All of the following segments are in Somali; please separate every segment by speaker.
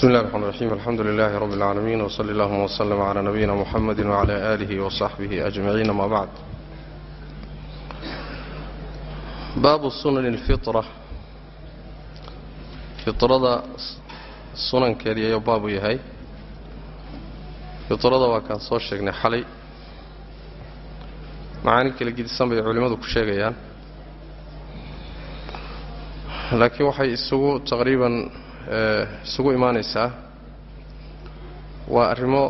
Speaker 1: بسم الله الرحمن الرحيم الحمد لله رب العالمين وصلى اللهم وسلم على نبينا محمد وعلى آله وصحبه أجمعين ما بعد باب سنن الفطرة فطرة سنن كريا باب يهي فطرة وكان soo sheegnay xalay macaani kala gedisan bay culimmadu ku sheegayaan laakiin waxay isugu taqriiban isugu imaanaysaa. Waa arrimo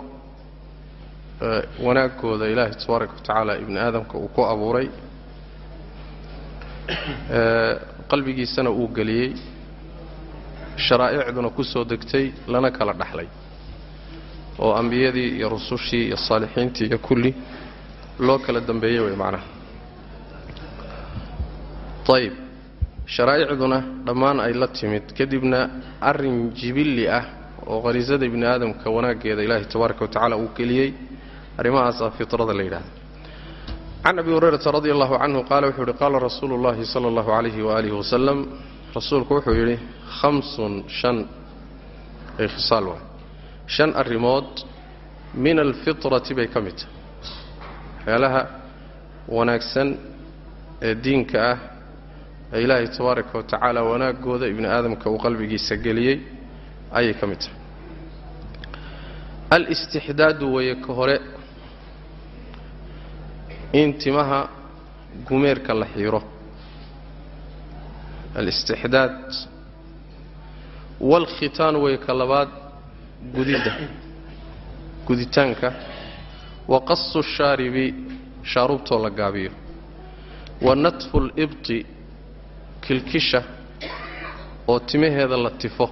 Speaker 1: wanaagooda ilaahay tabaaraka wa tacaala ibni aadamka uu ku abuuray. Qalbigiisana uu geliyey. Sharaa'icduna ku soo degtay lana kala dhaxlay. Oo ambiyadii iyo rusushii iyo saalixiintii iyo kulli loo kala dambeeyey way macnaha. Ayib sharaa'icduna dhammaan ay la timid. Kadibna arrin jibilli ah oo qariisada ibni aadamka wanaaggeeda ilaahay tabaaraka wa uu geliyey arrimahaasaa fitrada la yidhahda can abi hurayrata radi allahu canhu qaala wuxuu yidhi qaala rasuulu llahi sala allahu calayhi waaalihi wasalam rasuulku wuxuu yidhi khamsun shan ay khisaal waay shan arrimood min alfitrati bay ka mid tahay. Waxyaalaha wanaagsan ee diinka ah ee ilaahay tabaaraka wa tacaala wanaagooda ibni aadamka uu qalbigiisa geliyey ayay ka mid tahay. Alistixdaadu weeye ka hore in timaha gumeerka la xiiro. Alistixdaad waalkhitaan weeye ka labaad gudidda guditaanka. Wa qasu shaaribi shaarubtoo la gaabiyo. Wa natfu libti kilkisha oo timaheeda la tifo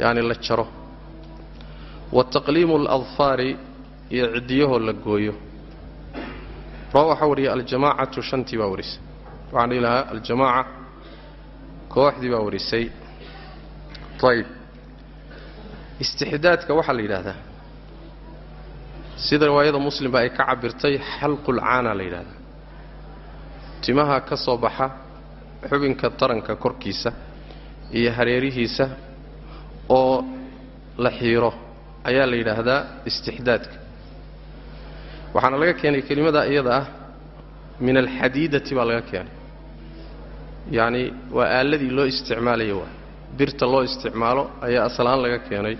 Speaker 1: yacni la jaro. Wa taqliimu aladfaari iyo ciddiyahoo la gooyo. Raa waxaa wariyay aljamaacatu shantii baa warisay. Waxaan dhihi lahaa aljamaaca kooxdii baa warisay. Ayib istixdaadka waxaa la yidhaahdaa sida riwaayada muslimba ay ka cabirtay xalqulcaana la yidhahdaa timaha ka soo baxa xubinka taranka korkiisa iyo hareerihiisa oo la xiiro ayaa la yidhaahdaa istixdaadka. Waxaana laga keenay kelimada iyada ah min alxadiidati baa laga keenay. Yacni waa aaladii loo isticmaalayo waa. Birta loo isticmaalo ayaa aslaan laga keenay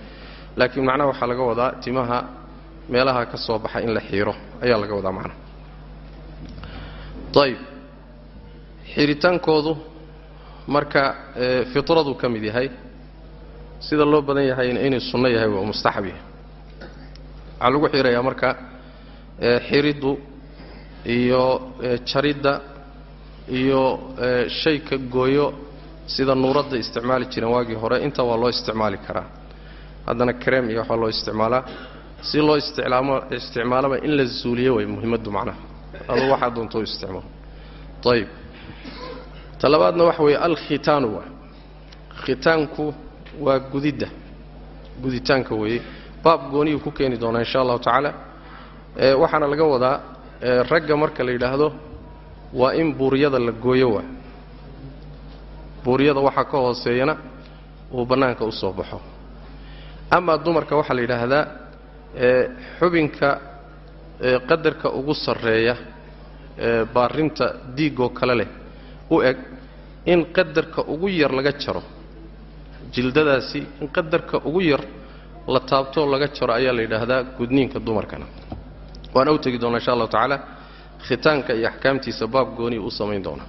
Speaker 1: laakiin macnaha waxaa laga wadaa timaha meelaha ka soo baxa in la xiiro ayaa laga wadaa macnaha. Ayib xiritaankoodu marka fitradu ka mid yahay sida loo badan yahayna inay sunno yahay waa mustaxab yahay waxaa lagu xirayaa marka xiriddu iyo jaridda iyo shayka gooyo sida nuuradda isticmaali jireen waagii hore inta waa loo isticmaali karaa. Haddana kareem iyo waxaa loo isticmaalaa si loo isticlaamo isticmaalaba in la zuuliyo way muhimmaddu macnaha. Adu waxaa doonto u isticmaalo ayib ta labaadna waxa weeye alkhitaanu waa khitaanku waa gudidda guditaanka weeye. Baab gooniyuu ku keeni doonaa insha allahu tacaala. Waxaana laga wadaa ragga marka la yidhaahdo waa in buuryada la gooyo waa. Buuryada waxaa ka hooseeyana uu bannaanka u soo baxo. Amaa dumarka waxaa la yidhaahdaa xubinka qadarka ugu sarreeya baarinta diigoo kale leh u eg in qadarka ugu yar laga jaro. Jildadaasi in qadarka ugu yar la taabtoo laga jaro ayaa la yidhaahdaa gudniinka dumarkana. Waana u tegi doonaa insha allahu tacaala khitaanka iyo axkaamtiisa baab gooniya u samayn doona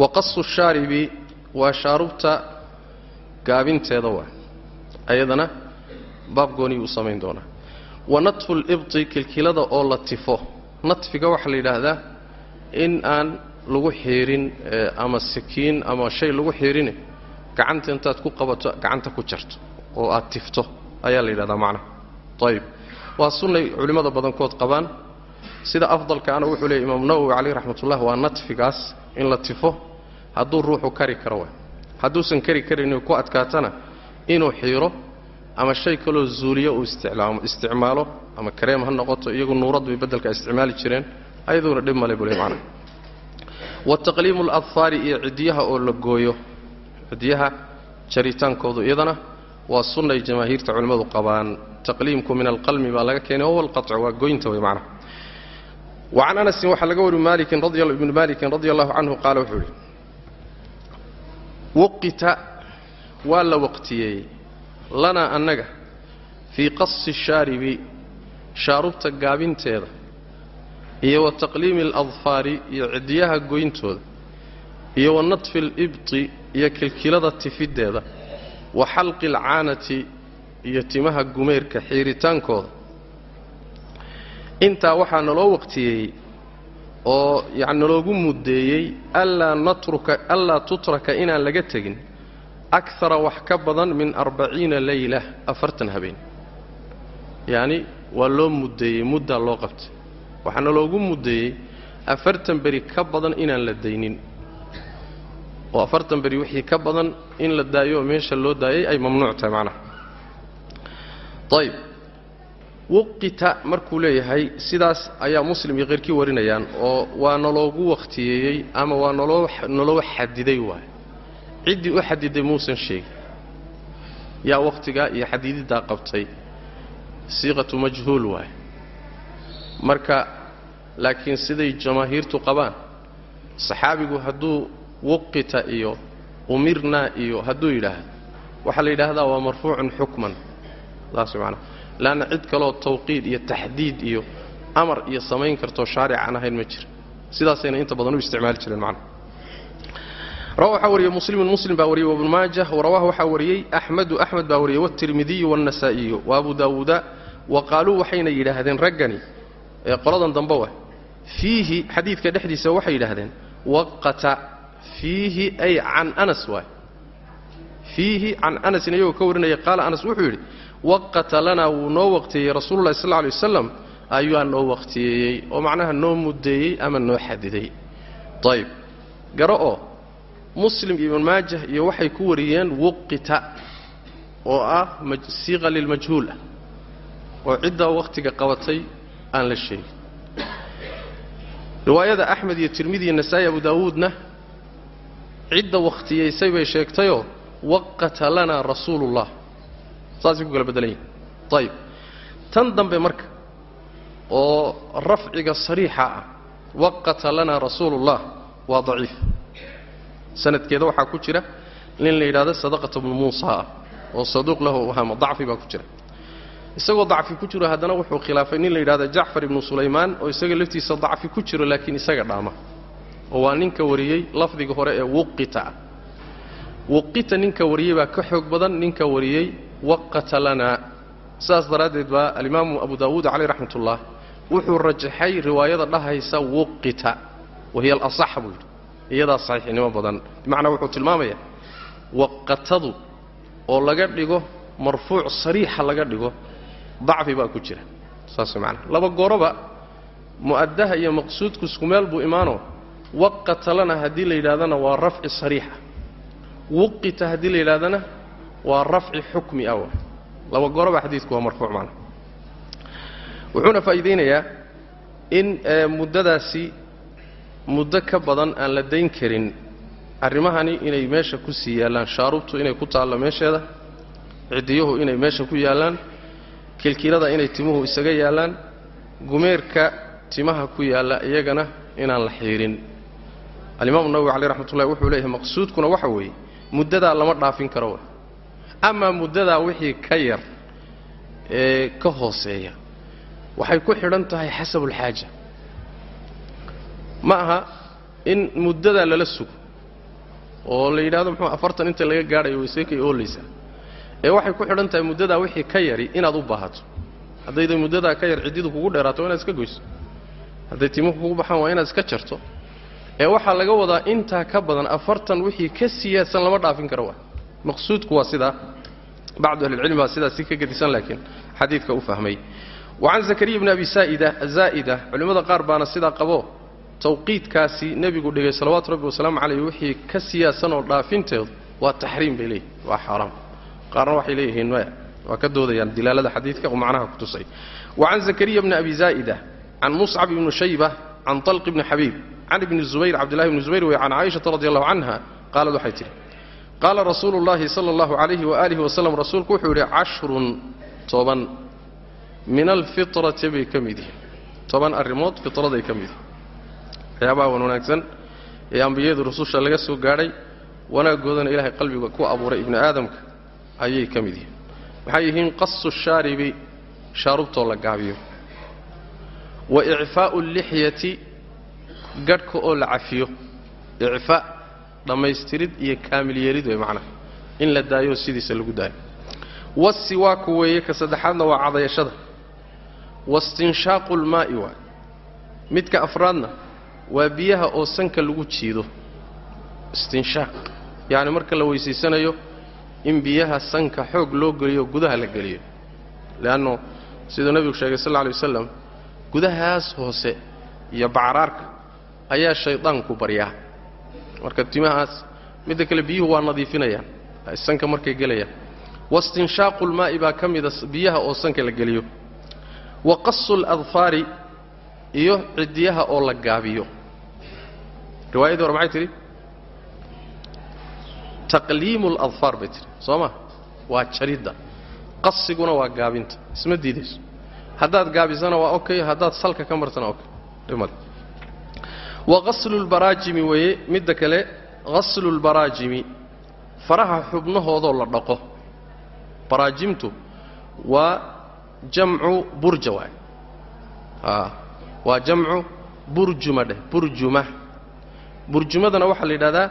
Speaker 1: wa qasu shaaribi waa shaarubta gaabinteeda waa ayadana baab gooniya u samayn doonaa. Wa natfu libti kilkilada oo la tifo. Natfiga waxaa la yidhaahdaa in aan lagu xiirin ama sakiin ama shay lagu xiirine gacanta intaad ku qabato gacanta ku jarto oo aad tifto ayaa la yidhahdaa macnaha ayib waa sunnay culimmada badankood qabaan. Sida afdalkaana wuxuu leeyay imaam nawowi caleyh raxmatullah waa natfigaas in la tifo hadduu ruuxu kari karo waay. Hadduusan kari karin ku adkaatana inuu xiiro ama shay kaloo zuuliyo uu isticmaalo ama kareem ha noqoto iyagu nuurad bay beddelka isticmaali jireen ayaduuna dhib male bule macna wa taqliimu aladfaari iyo ciddiyaha oo la gooyo. Ciddiyaha jaritaankoodu iyadana waa sunnay jamaahiirta culimmadu qabaan. Taqliimku min alqalmi baa laga keenay wahuwa alqacu waa goynta wey macnaha wa can anasin waxaa laga wari maalikin ibni maalikin radi allahu canhu qaala wuxuu yidhi wuqita waa la waqtiyeeyey lanaa annaga fii qasi shaaribi shaarubta gaabinteeda iyo wa taqliimi aladfaari iyo ciddiyaha goyntooda iyo wa nadfi alibti iyo kilkilada tifiddeeda wa xalqi alcaanati iyo timaha gumeyrka xiiritaankooda. Intaa waxaa naloo waqtiyeeyey oo yani naloogu muddeeyey allaa natruka allaa tutraka inaan laga tegin akara wax ka badan min arbaciina leyla afartan habeen. Yacni waa loo muddeeyey muddaa loo qabtay waxaana loogu muddeeyey afartan beri ka badan inaan la daynin. Oo afartan beri wixii ka badan in la daayo oo meesha loo daayay ay mamnuuc tahay macnaha. Ayb wuqita markuu leeyahay sidaas ayaa muslim iyo keyrkii warinayaan oo waa naloogu wakhtiyeeyey ama waa naloo xadiday waay. Ciddii u xadiday muusan sheegin. Yaa wakhtigaa iyo xadiididdaa qabtay. Siiqatu majhuul waay marka laakiin siday jamaahiirtu qabaan saxaabigu hadduu wuqita iyo umirnaa iyo hadduu yidhaahdo waxaa la yidhaahdaa waa marfuucun xukman. Saas macnaa leanna cid kaloo tawqiid iyo taxdiid iyo amar iyo samayn kartoo shaaric aan ahayn ma jira sidaasayna inta badan u isticmaali jireen rawa waxaa wariyey muslimun muslim baa wariyey wabnu maajah warawah waxaa wariyey axmedu axmed baa wariyey wاtirmidiyu wاnnasaa'iyu wa abu daawuuda wa qaaluu waxayna yidhaahdeen raggani ee qoladan dambe wa fiihi xadiidka dhexdiisa waxay yidhaahdeen waqata fiihi ay can anas waay. Fiihi can anasin iyagoo ka warinaya qaala anas wuxuu yidhi waqata lanaa wuu noo waqtiyeeyey rasuululahi sal lla alay wasalam ayuaa noo waqtiyeeyey oo macnaha noo muddeeyey ama noo xadiday. Ayb garo oo muslim iyo ibn maajah iyo waxay ku wariyeen wuqita oo ah siiqa lilmajhuul ah oo ciddaa wakhtiga qabatay aan la sheegin. Riwaayada axmed iyo tirmidi iyo nasaa'i abu daawuudna cidda wakhtiyaysay bay sheegtayoo waqata rasuulullah. Saasay ku kala beddelan ayib tan dambe marka oo rafciga sariixa ah waqata rasuulullah waa daciif. Sanadkeeda waxaa ku jira nin la yidhahdo sadaqata bnu muusa ah oo saduuq lahu wahama dacfi baa ku jira isagoo dacfi ku jiro haddana wuxuu khilaafay nin la yidhahdo jacfar ibnu sulaymaan oo isaga laftiisa dacfi ku jiro laakiin isaga dhaama. Oo waa ninka wariyey lafdiga hore ee wuqita ah wuqita ninka wariyey baa ka xoog badan ninka wariyey waqata lanaa sidaas daraaddeed baa alimaamu abu daawuud caleyh raxmat ullah wuxuu rajaxay riwaayada dhahaysa wuqita wahiya alasax buu yidhi. Iyadaa saxiixnimo badan. Bimacnaa wuxuu tilmaamayaa waqatadu oo laga dhigo marfuuc sariixa laga dhigo dacfi baa ku jira. Saas macnaa laba gooroba mu'addaha iyo maqsuudku isku meel buu imaanoo waqata lana haddii la yidhahdana waa rafci sariixa. Wuqita haddii la yidhahdana waa rafci xukmi ah laba gooroba xadiidku waa marfuuc macna wuxuuna faa'iidaynayaa in muddadaasi muddo ka badan aan la dayn karin arrimahani inay meesha ku sii yaallaan shaarubtu inay ku taallo meesheeda ciddiyuhu inay meesha ku yaallaan kilkilada inay timuhu isaga yaallaan gumeerka timaha ku yaalla iyagana inaan la xiidhin alimaamu nawowi caleyh raxmatullahi wuxuu leeyahay maqsuudkuna waxa weeye muddadaa lama dhaafin karo. Amaa muddadaa wixii ka yar ee ka hooseeya. Waxay ku xidhan tahay xasabulxaaja ma aha in muddadaa lala sugo oo la yidhahdo muxuu afartan inta laga gaadhayo wayseekay oolaysaa ee waxay ku xidhan tahay muddadaa wixii ka yari inaad u baahato. Haddayda muddadaa ka yar ciddidu kugu dheeraato waa inaad iska goyso. Hadday timuhu kugu baxaan waa inaad iska jarto. Ee waxaa laga wadaa intaa ka badan afartan wixii ka siyaadsan lama dhaafin karo waa. Maqsuudku waa sidaa bacdu ahlilcilmi baa sidaas si ka gedisan laakiin xadiidka u fahmay. Wa can zakariya bni abi zaa'ida culimmada qaar baana sidaa qabo tawqiidkaasi nebigu dhigay salawaatu rabbi wasalaamu calayh wixii ka siyaasan oo dhaafinteedu waa taxriim bay leeyihiin waa xaaraam qaarna waxay leeyihiin maya waa ka doodayaan dilaalada xadiidka oo macnaha ku tusay. Wa can zakariya bni abi zaa'ida can muscab ibni shayba can talq bni xabiib can ibni zubayr cabdillahi bni zubayr wey can caaishata radi allahu canha qaalad waxay tidhi. Qaala rasuulu llahi sala allahu calayhi waaalihi wasalam rasuulku wuxuu yidhi cashrun toban min alfitrati bay ka mid yihiin. Toban arrimood fitraday ka mid yihiin. Waxyaabaha wan wanaagsan ee ambiyadu rususha laga soo gaadhay wanaaggoodana ilaahay qalbiga ku abuuray ibni aadamka ayay ka mid yihiin. Waxay yihiin qasu shaaribi shaarubtoo la gaabiyo. Wa icfaa'u lixyati gadhka oo la cafiyo. Icfaa dhammaystirid iyo kaamil yeelid way macnaha in la daayo sidiisa lagu daayo. Wasiwaaku weeye ka saddexaadna waa cadayashada. Wastinshaaqu lmaa'i waay midka afraadna waa biyaha oo sanka lagu jiido. Istinshaaq yacni marka la weysaysanayo in biyaha sanka xoog loo geliyo gudaha la geliyo. Leannu siduu nebigu sheegay sal lla alay wasalam gudahaas hoose iyo bacraarka ayaa shaydaanku baryaa marka timahaas midda kale biyuhu waa nadiifinayaan sanka markay gelayaan. Wastinshaaqu lmaa'i baa ka mida biyaha oo sanka la geliyo. Wa qasu ladfaari iyo ciddiyaha oo la gaabiyo. Riwaayadii hore maxay tidhi taqliimu ladfaar bay tidhi soo ma waa jaridda. Qasiguna waa gaabinta. Isma diidayso. Haddaad gaabisana waa okay haddaad salka ka martana okay. Dhimale wa qaslu lbaraajimi weeye midda kale qaslu lbaraajimi faraha xubnahoodoo la dhaqo. Baraajimtu waa jamcu burja waay waa jamcu burjuma dheh burjuma. Burjumadana waxaa la yidhahdaa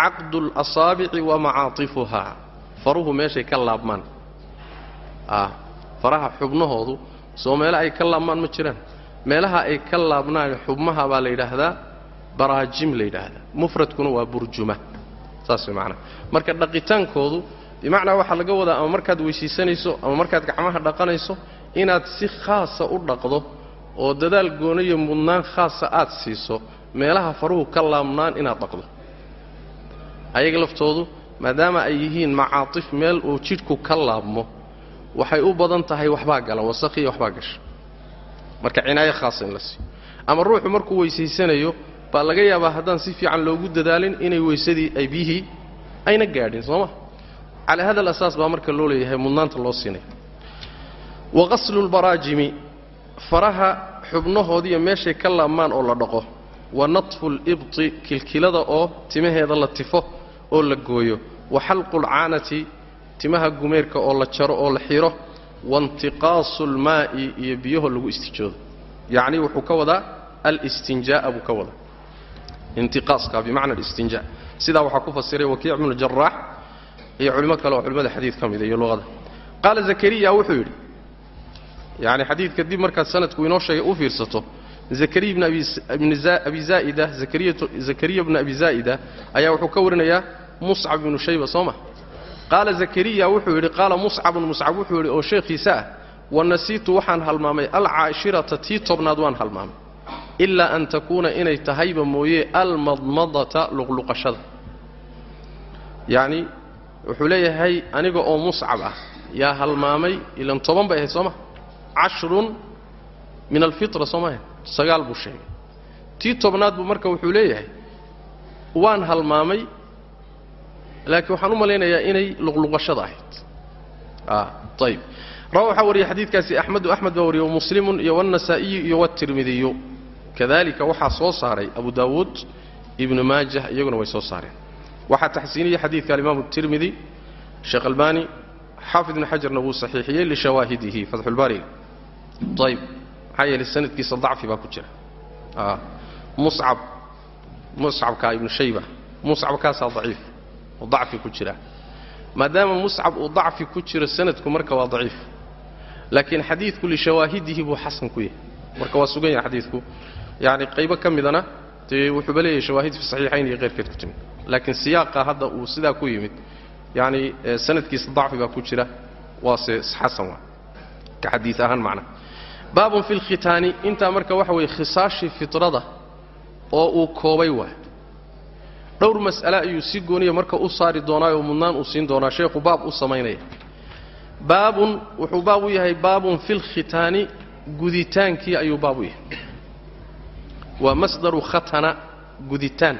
Speaker 1: caqdu اlasaabici wa macaatifuhaa faruhu meeshay ka laabmaan faraha xubnahoodu soo meele ay ka laabmaan ma jiraan meelaha ay ka laabnaan xubmaha baa la yidhaahdaa baraajim la yidhaahdaa mufradkuna waa burjuma saas way macnaha marka dhaqitaankoodu bimacnaa waxaa laga wadaa ama markaad weysiisanayso ama markaad gacmaha dhaqanayso inaad si khaasa u dhaqdo oo dadaal goonayo mudnaan khaasa aad siiso meelaha faruhu ka laabnaan inaad dhaqdo ayaga laftoodu maadaama ay yihiin macaatif meel uu jidhku ka laabmo waxay u badan tahay waxbaa gala wasakhiya waxbaa gasha. Marka cinaayo khaasa in la siiyo. Ama ruuxu markuu weysaysanayo baa laga yaabaa haddaan si fiican loogu dadaalin inay weysadii ay biyihii ayna gaadhin soo ma? Calaa hada alasaas baa marka loo leeyahay mudnaanta loo siinaya. Wa qaslu lbaraajimi faraha xubnahoodiiyo meeshay ka laabmaan oo la dhaqo. Wa natfu libti kilkilada oo timaheeda la tifo oo la gooyo. Wa xalqu lcaanati timaha gumeerka oo la jaro oo la xiro. Waintiqaasu lmaa'i iyo biyaho lagu istijoodo. Yacni wuxuu ka wadaa alistinjaa'a buu ka wadaa. Intiqaaska bimacna alistinjaa sidaa waxaa ku fasiray wakiic bnu jaraax iyo culimo kale oo culimmada xadiid ka mida iyo luqada. Qaala zakariya wuxuu yidhi yacni xadiidka dib markaad sanadku inoo sheegay u fiirsato zakariya bn abi zaa'ida ayaa wuxuu ka warinayaa muscab ibnu shayba soo ma? Qaala zakariya wuxuu yidhi qaala muscabun muscab wuxuu yidhi oo sheekhiisa ah wanasiitu waxaan halmaamay alcaashirata tii tobnaad waan halmaamay ilaa an takuuna inay tahayba mooye almadmadata luqluqashada. Yacni wuxuu leeyahay aniga oo muscab ah yaa halmaamay ilan toban bay ahayd soo ma? Cashrun min alfitra soo maaha sagaal buu sheegay. Tii tobnaad buu marka wuxuu leeyahay waan halmaamay laakiin waxaan u malaynayaa inay luqluqashada ahayd. Ayb rawa waxaa wariyey xadiidkaasi axmedu axmed baa wariyey wamuslimun iyo wاnnasaa'iyu iyo wاtirmidiyu kadalika waxaa soo saaray abu daawuud ibnu maajah iyaguna way soo saareen. Waxaa taxsiiniyey xadiidka alimaamu tirmidi sheekh albani xaafid ibn xajarna wuu saxiixiyey lishawaahidihi fatxulbaariga ayb maxaa yeelay sanadkiisa dacfi baa ku jira. Muscab muscabka ibnu shayba muscabkaasaa daciif oo dacfi ku jira. Maadaama muscab uu dacfi ku jiro sanadku marka waa daciif. Laakiin xadiidku lishawaahidihi buu xasan ku yahay. Marka waa sugan yahay xadiidku. Yacni qaybo ka midana dee wuxuuba leeyahay shawaahid fi saxiixayn iyo keyrkeed ku timid. Laakiin siyaaqa hadda uu sidaa ku yimid yacni sanadkiisa dacfi baa ku jira waase xasan waa ka xadiid ahaan macna baabun fi lkhitaani intaa marka waxa weeye khisaashii fitrada oo uu koobay waay. Dhowr mas'ale ayuu si gooniya marka u saari doonaa oo mudnaan uu siin doonaa sheekhu baab u samaynaya. Baabun wuxuu baab u yahay baabun fi lkhitaani guditaankii ayuu baab u yahay. Waa masdaru khatana guditaan.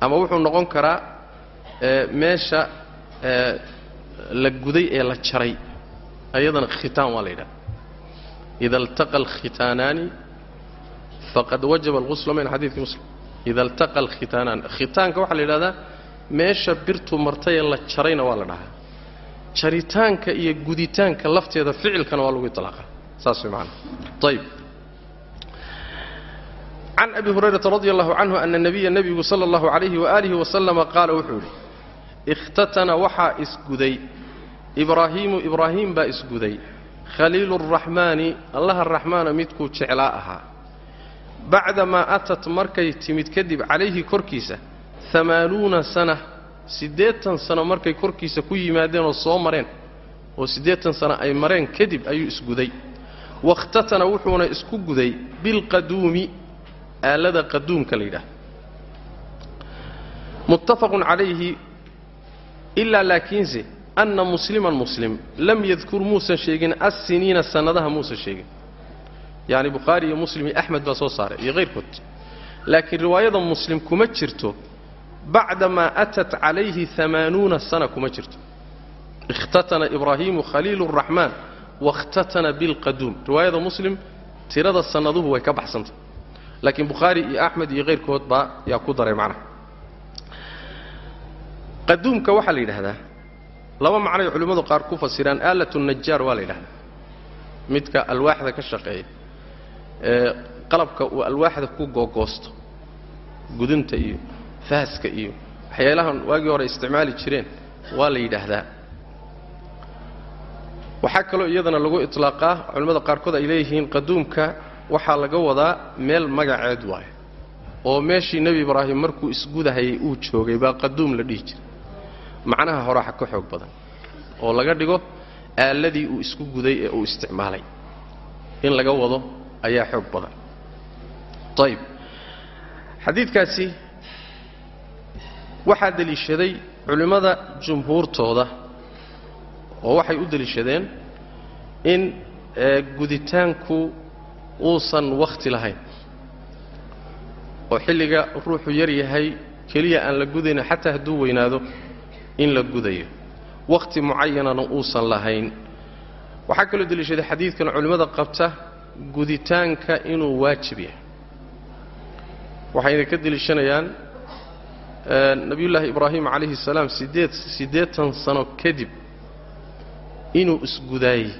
Speaker 1: Ama wuxuu noqon karaa meesha la guday ee la jaray. Ayadana khitaan waa la yidhaha ida altaqa alkhitaanaani faqad wajaba alghuslu min xadiidkii muslim ida altaqa alkhitaanaan khitaanka waxaa la yidhahdaa meesha birtu martay ee la jarayna waa la dhahaa jaritaanka iyo guditaanka lafteeda ficilkana waa lagu iطlaaqa saas way maana ayb can abi hurayrata radi allahu canhu ana nabiya nebigu sala allahu calayhi waalihi wasalama qaala wuxuu yidhi ikhtatana waxaa isguday ibraahiimu ibraahiim baa isguday khaliilu araxmaani allaha raxmaana midkuu jeclaa ahaa. Bacdamaa atat markay timid kadib calayhi korkiisa amaanuuna sana siddeetan sano markay korkiisa ku yimaadeen oo soo mareen oo siddeetan sano ay mareen kadib ayuu isguday. Wakhtatana wuxuuna isku guday bilqaduumi aalada qaduumka la yidhaah muttafaqun calayhi ilaa laakiinse anna musliman muslim lam yadkur muusan sheegin assiniina sannadaha muusan sheegin yacni bukhaari iyo muslim iyo axmed baa soo saaray iyo hayrkood laakiin riwaayada muslim kuma jirto bacdamaa atat calayhi amaanuuna sana kuma jirto ikhtatana ibraahiimu khaliilu araxmaan wakhtatana bilqaduum riwaayada muslim tirada sannaduhu way ka baxsantah laakiin bukhaari iyo axmed iyo hayrkood baa yaa ku daray macnaha qaduumka waxaa la yidhaahdaa laba macnoy culimmadu qaar ku fasiraan aalatu najaar waa la yidhahdaa midka alwaaxda ka shaqeeya ee qalabka uu alwaaxda ku googoosto gudunta iyo faaska iyo waxyaalahan waagii hore isticmaali jireen waa la yidhaahdaa. Waxaa kaloo iyadana lagu itlaaqaa culimmada qaarkood ay leeyihiin qaduumka waxaa laga wadaa meel magaceed waayo oo meeshii nebi ibraahim markuu isgudahayay uu joogay baa qaduum la dhihi jiray macnaha horaxa ka xoog badan oo laga dhigo aaladii uu isku guday ee uu isticmaalay. In laga wado ayaa xoog badan. Ayib xadiidkaasi waxaa deliishaday culimmada jumhuurtooda oo waxay u deliishadeen in guditaanku uusan wakhti lahayn oo xilliga ruuxu yar yahay keliya aan la gudayna xataa hadduu weynaado in la gudayo. Wakhti mucayanana uusan lahayn. Waxaa kaloo deliishaday xadiidkan culimmada qabta guditaanka inuu waajib yahay. Waxayna ka deliishanayaan nebiyullaahi ibraahim calayhi salaam sideed siddeetan sano kadib inuu isgudaayey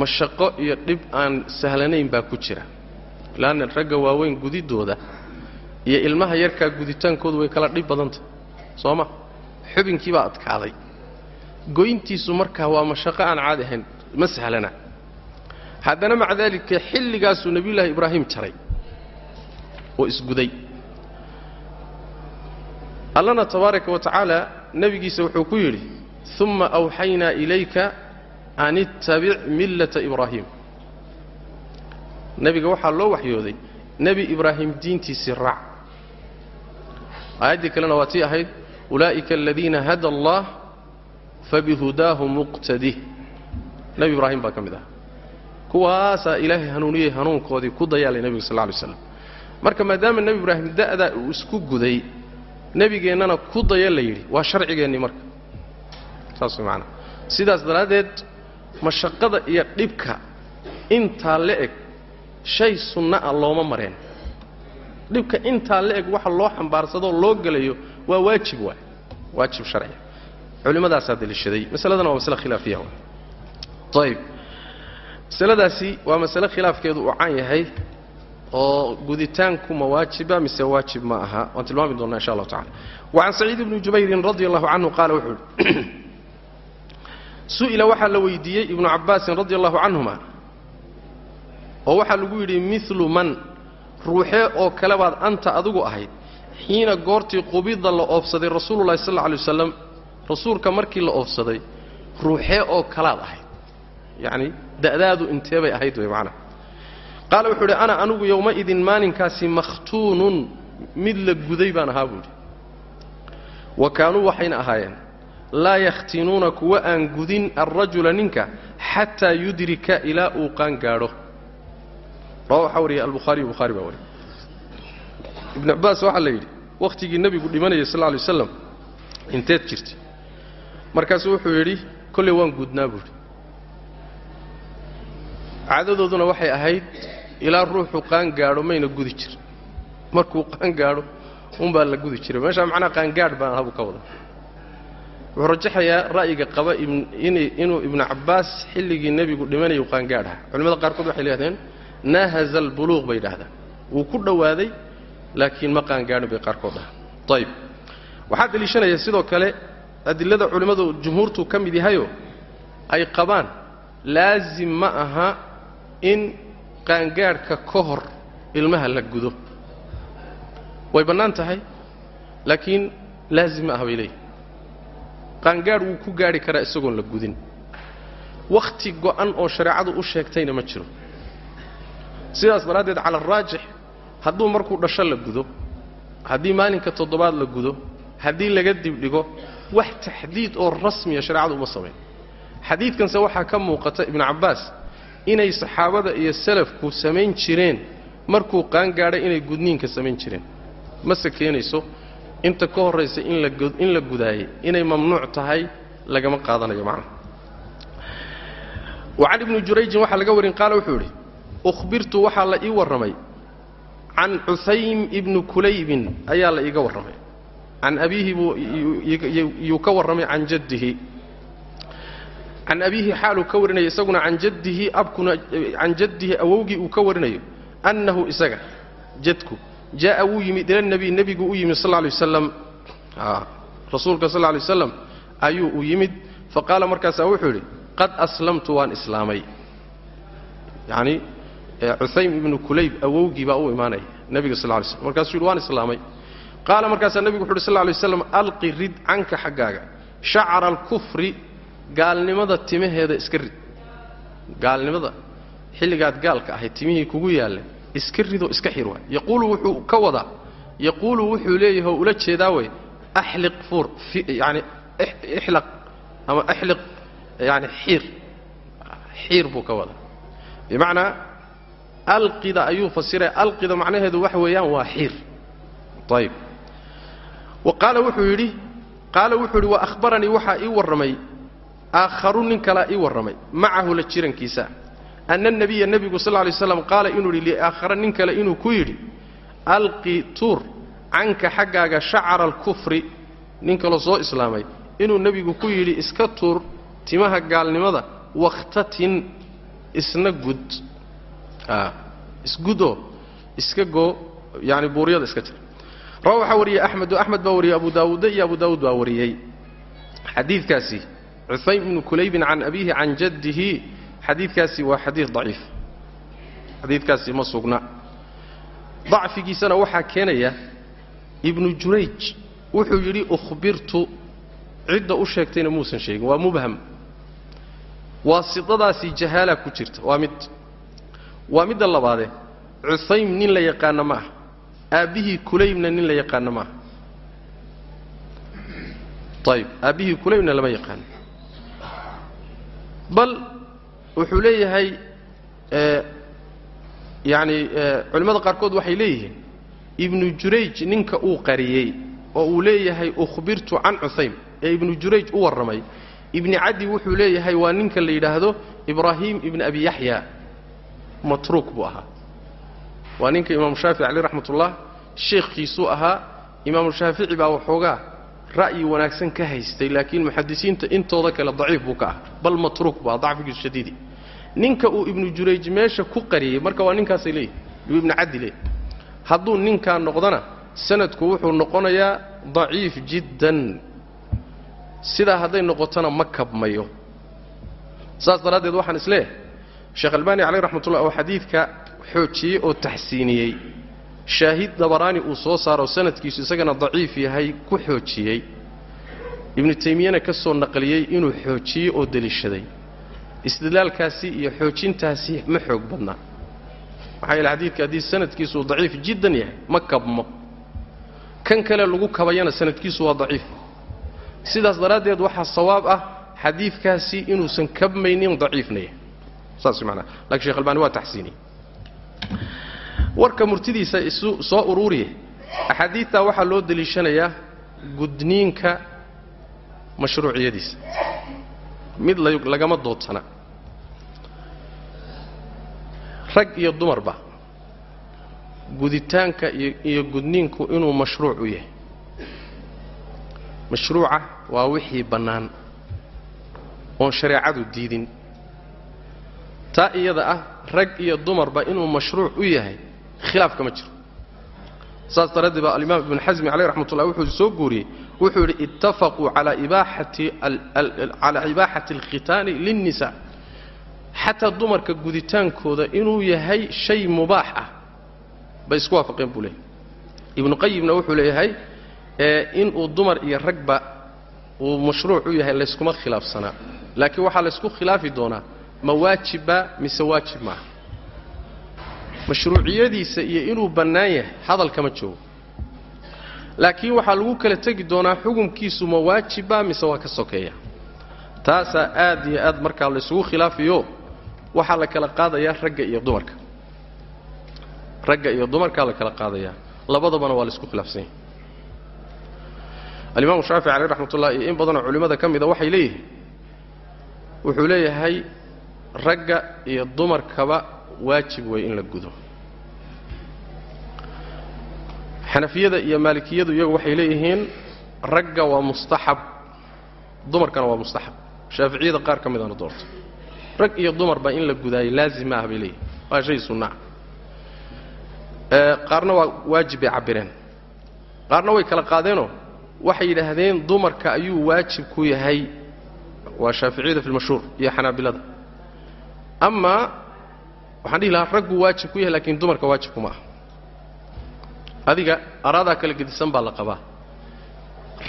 Speaker 1: mashaqo iyo dhib aan sahlanayn baa ku jira. Laanna ragga waaweyn gudidooda iyo ilmaha yarkaa guditaankoodu way kala dhib badantah soo ma xubinkii baa adkaaday goyntiisu markaa waa mashaqo aan caadi ahayn ma sahlana. Haddana maca daalika xilligaasuu nebiyullaahi ibraahim jaray oo isguday. Allana tabaaraka wa tacaala nebigiisa wuxuu ku yidhi uma awxaynaa ilayka an ittabic millata ibraahim. Nebiga waxaa loo waxyooday nebi ibraahim diintiisii raac. Aayaddii kalena waa tii ahayd ulaa'ika aladiina hada allah fabihudaahu muqtadih nebi ibraahim baa ka mid aha kuwaasaa ilaahay hanuuniyey hanuunkoodii ku dayaalay nebiga sal lla lay slam marka maadaama nebi ibraahim da'daa uu isku guday nebigeennana ku daya la yidhi waa sharcigeennii marka. Saas way macanaa sidaas daraaddeed mashaqada iyo dhibka intaa la eg shay sunna a looma mareen. Dhibka intaa la eg waxa loo xambaarsadoo loo gelayo waa waajib waay. Waajib sharciya culimmadaasaa deliishaday masaladana waa masale khilaafiya ayib masaladaasi waa masale khilaafkeedu uu can yahay oo guditaanku ma waajiba mise waajib ma aha. Waan tilmaami doonnaa insha allahu tacala wacan saciid bni jubayrin radi allahu canhu qaala wuxuu ihi su'ila waxaa la weydiiyey ibnu cabbaasin radi allahu canhuma oo waxaa lagu yidhi milu man ruuxee oo kale baad anta adigu ahayd xiina goortii qubida la oobsaday rasuululahi sal alla alay wasalam rasuulka markii la oobsaday ruuxee oo kalaad ahayd. Yacni da'daadu intee bay ahayd wey macnaha qaala wuxuu idhi ana anugu yowmaidin maalinkaasi makhtuunun mid la guday baan ahaa buu idhi wa kaanuu waxayna ahaayeen laa yakhtinuuna kuwa aan gudin alrajula ninka xataa yudrika ilaa uu qaan gaadho. Rawa waxaa wariyay albukhaariyu bukhaari baa wariyay ibnu cabbaas waxaa la yidhi wakhtigii nebigu dhimanayay sal alay waslam inteed jirtay. Markaasuu wuxuu yidhi kolley waan gudnaa buuhi caadadooduna waxay ahayd ilaa ruuxu qaan gaadho mayna gudi jir markuu qaan gaadho unbaa la gudi jiray. Meeshaa macnaha qaangaadh baan ahabuu ka wada wuxuu rajaxayaa ra'yiga qaba inuu ibnu cabbaas xilligii nebigu dhimanayay u qaangaadh aha culimmada qaarkood waxay leehdeen nahaza albuluuq bay yidhahdaan wuu ku dhowaaday laakiin ma qaangaadhin bay qaarkood dhahaan ayib waxaa deliishanaya sidoo kale adilada culimmadu jumhuurtu ka mid yahayo ay qabaan laasim ma aha in qaangaadhka ka hor ilmaha la gudo. Way bannaan tahay laakiin laasim ma aha bay leeyihiin qaangaadh wuu ku gaadhi karaa isagoon la gudin. Wakhti go'an oo shareecadu u sheegtayna ma jiro. Sidaas daraaddeed cala araajix hadduu markuu dhasho la gudo haddii maalinka toddobaad la gudo haddii laga dibdhigo wax taxdiid oo rasmiya shareecadu uma samayn xadiidkanse waxaa ka muuqata ibnu cabbaas inay saxaabada iyo salafku samayn jireen markuu qaangaadhay inay gudniinka samayn jireen. Mase keenayso inta ka horraysa in la gudaayey inay mamnuuc tahay lagama qaadanayo macnaha wa can ibni jurayjin waxaa laga warin qaala wuxuu idhi ukhbirtu waxaa la ii warramay can cuhaym ibni kulaybin ayaa la iiga warramay can abiihi buu yuu ka warramay can jaddihi can abiihi xaaluu ka warinayo isaguna can jaddihi abkuna can jaddihi awowgii uu ka warinayo annahu isaga jadku jaa'a wuu yimid ila nebiy nebigu u yimid sal lla alay wasalam rasuulka sal lla alay wasalam ayuu u yimid faqaala markaasaa wuxuu yidhi qad aslamtu waan islaamay yacni cuhaym ibnu kulayb awowgii baa u imaanaya nebiga sal lay slam markaasuu yidhi waan islaamay. Qaala markaasaa nebigu wuxu uhi sal lay waslam alqi rid canka xaggaaga. Shacra alkufri gaalnimada timaheeda iska rid. Gaalnimada xilligaad gaalka ahayd timihii kugu yaallay iska ridoo iska xir yaquulu wuxuu ka wadaa yaquulu wuxuu leeyahay ula jeedaa wey axliq fuur yani ixlaq ama axliq yani xiir xiir buu ka wadaa. Bimacnaa alqida ayuu fasiray. Alqida macnaheedu waxa weeyaan waa xiir. Ayib wa qaala wuxuu yidhi qaala wuxuu yidhi wa ahbaranii waxaa ii warramay aakharu nin kalaa ii warramay macahu la jirankiisa ana nabiya nebigu sal lay slam qaala inuu yidhi liaakhara nin kale inuu ku yidhi alqi tuur canka xaggaaga shacra alkufri nin kaloo soo islaamay inuu nebigu ku yidhi iska tuur timaha gaalnimada wakhtatin isna gud isgudoo iska goo yani buuryada iska jir rawa waxaa wariyey axmedu axmed baa wariyey abu daawuudda iyo abu daawuud baa wariyey xadiidkaasi cuhaym ibnu kulaybin can abiihi can jaddihi xadiidkaasi waa xadiid daciif xadiidkaasi ma sugna dacfigiisana waxaa keenaya ibnu jurayj wuxuu yidhi ukhbirtu cidda u sheegtayna muusan sheegin waa mubham waasidadaasi jahaala ku jirta waa mid waa midda labaadee cuhaym nin la yaqaana ma aha. Aabbihii kulaybna nin la yaqaana ma aha. Ayib aabbihii kulaybna lama yaqaano bal wuxuu leeyahay yani culimmada qaarkood waxay leeyihiin ibnu jurayj ninka uu qariyey oo uu leeyahay ukhbirtu can cuhaym ee ibnu jurayj u warramay. Ibni caddi wuxuu leeyahay waa ninka la yidhaahdo ibraahim ibni abi yaxya matruuk buu ahaa. Waa ninka imaamu shaafici caleyh raxmatullah sheekhkiisuu ahaa imaamu shaafici baa waxoogaa ra'yi wanaagsan ka haystay laakiin muxadisiinta intooda kale daciif buu ka ah bal matruuk buu aha dacfigiisu shadiidi. Ninka uu ibnu jurayj meesha ku qariyey marka waa ninkaasay leeyihi yuu ibnu caddi leeyahy hadduu ninkaa noqdona sanadku wuxuu noqonayaa daciif jiddan. Sidaa hadday noqotona ma kabmayo. Saas daraaddeed waxaan is leeyahay sheekh albaani caleyh raxmatullah oo xadiidka xoojiyey oo taxsiiniyey. Shaahid dabaraani uu soo saaro sanadkiisu isagana daciif yahay ku xoojiyey. Ibnu taymiyana ka soo naqliyey inuu xoojiyey oo deliishaday. Istidlaalkaasi iyo xoojintaasi ma xoog badnaa maxaa yeele xadiidka haddii sanadkiisu uu daciif jiddan yahay ma kabmo. Kan kale lagu kabayana sanadkiisu waa daciif. Sidaas daraaddeed waxaa sawaab ah xadiidkaasi inuusan kabmaynin daciifna yahay saas manaa laakiin shekh albani waa taxsiiniyey warka murtidiisa isu soo uruuriya axaadiidtaa waxaa loo deliishanayaa gudniinka mashruuciyadiisa. Mid lagama doodsana. Rag iyo dumarba guditaanka iyo gudniinku inuu mashruuc u yahay. Mashruuca waa wixii bannaan oon shareecadu diidin taa iyada ah rag iyo dumarba inuu mashruuc u yahay khilaaf kama jiro. Saas daraaddeed baa alimaam ibnu xasmi caleyh raxmat ullah wuxuu soo guuriyey wuxuu yidhi ittafaquu calaa ibaaxati alkhitaani linnisa xataa dumarka guditaankooda inuu yahay shay mubaax ah bay isku waafaqeen buu leeyahy ibnu qayimna wuxuu leeyahay inuu dumar iyo ragba uu mashruuc u yahay layskuma khilaafsanaa. Laakiin waxaa laysku khilaafi doonaa ma waajibba mise waajib maaha? Mashruuciyadiisa iyo inuu bannaan yahay hadal kama joogo. Laakiin waxaa lagu kala tegi doonaa xukumkiisu ma waajibba mise waa ka sokeeya. Taasaa aad iyo aad markaa laysugu khilaafiyo. Waxaa la kala qaadayaa ragga iyo dumarka. Ragga iyo dumarkaa la kala qaadayaa labadabana waa la isku khilaafsan yahay. Alimaamu shaafici caleyh raxmat ullah iyo in badanoo culimmada ka mida waxay leeyihiin. Wuxuu leeyahay ragga iyo dumarkaba waajib wey in la gudo. Xanafiyada iyo maalikiyadu iyagu waxay leeyihiin ragga waa mustaxab dumarkana waa mustaxab. Shaaficiyada qaar ka midana doorto. Rag iyo dumarba in la gudaayo laazim ma ah bay leeyihiin waa shay sunnaa qaarna waa waajib bay cabbireen. Qaarna way kala qaadeenoo waxay yidhaahdeen dumarka ayuu waajib ku yahay. Waa shaaficiyada fi lmashhuur iyo xanaabilada amaa waxaan dhihi lahaa raggu waajib ku yahay lakiin dumarka waajibku ma ah adiga araadaa kala gedisan baa la qabaa.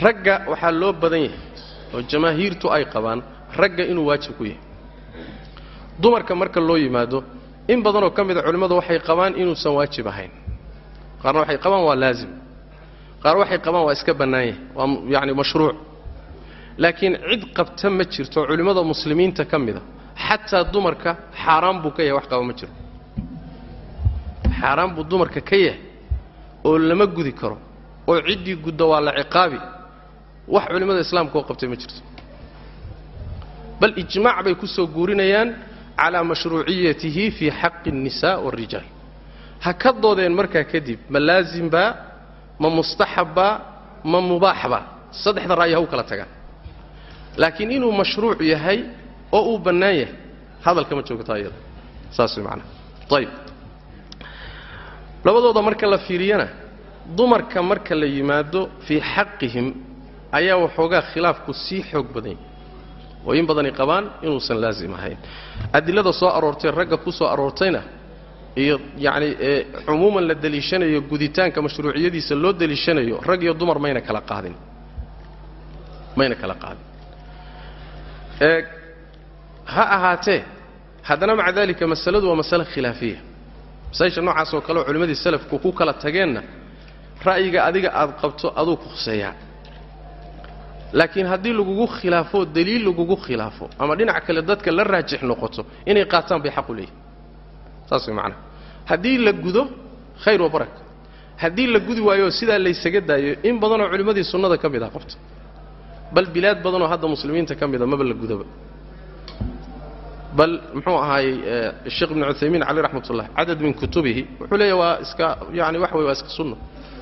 Speaker 1: Ragga waxaa loo badan yahay oo jamaahiirtu ay qabaan ragga inuu waajib ku yahay. Dumarka marka loo yimaado in badanoo ka mida culimmadu waxay qabaan inuusan waajib ahayn. Qaarna waxay qabaan waa laazim. Qaar waxay qabaan waa iska bannaan yahay waa yacni mashruuc. Laakiin cid qabta ma jirto culimmada muslimiinta ka mida xataa dumarka xaaraan buu ka yahay wax qaba ma jiro xaaraan buu dumarka ka yahay oo lama gudi karo oo ciddii gudda waa la ciqaabi wax culimmada islaamka oo qabtay ma jirto bal ijmaac bay ku soo guurinayaan calaa mashruuciyatihi fii xaqi الnisaa wاlrijaal ha ka doodeen markaa kadib ma laazimbaa ma mustaxabbaa ma mubaaxbaa saddexda ra'yi ha u kala tagaan laakiin inuu mashruuc yahay oo uu bannaan yahay. Hadal kama joogtaa iyada. Saas macanaha ayib labadooda marka la fiiriyana dumarka marka la yimaado fii xaqihim ayaa waxoogaa khilaafku sii xoog badan yahay oo in badani qabaan inuusan laazim ahayn. Adilada soo aroortay ragga ku soo aroortayna iyo yacni cumuuman la deliishanayo guditaanka mashruuciyadiisa loo deliishanayo rag iyo dumar mayna kala qaadin. Mayna kala qaadin ha ahaatee haddana maca dalika masaladu waa masale khilaafiya. Masaa'isha noocaas oo kale oo culimmadii salafku ku kala tageenna ra'yiga adiga aad qabto aduu ku khuseeyaa. Laakiin haddii lagugu khilaafo deliil lagugu khilaafo ama dhinac kale dadka la raajix noqoto inay qaataan bay xaqu leeyihiin saas way macnaha haddii la gudo khayr wa baraka haddii la gudi waayo sidaa laysaga daayo in badanoo culimmadii sunnada ka mid ah qabto bal bilaad badanoo hadda muslimiinta ka mida maba la gudoba bal muxuu ahaayey sheekh ibnu cuthaymiin caleyh raxmat ullah cadad min kutubihi wuxuu leeyahy waa iska yani wax wey waa iska sunno.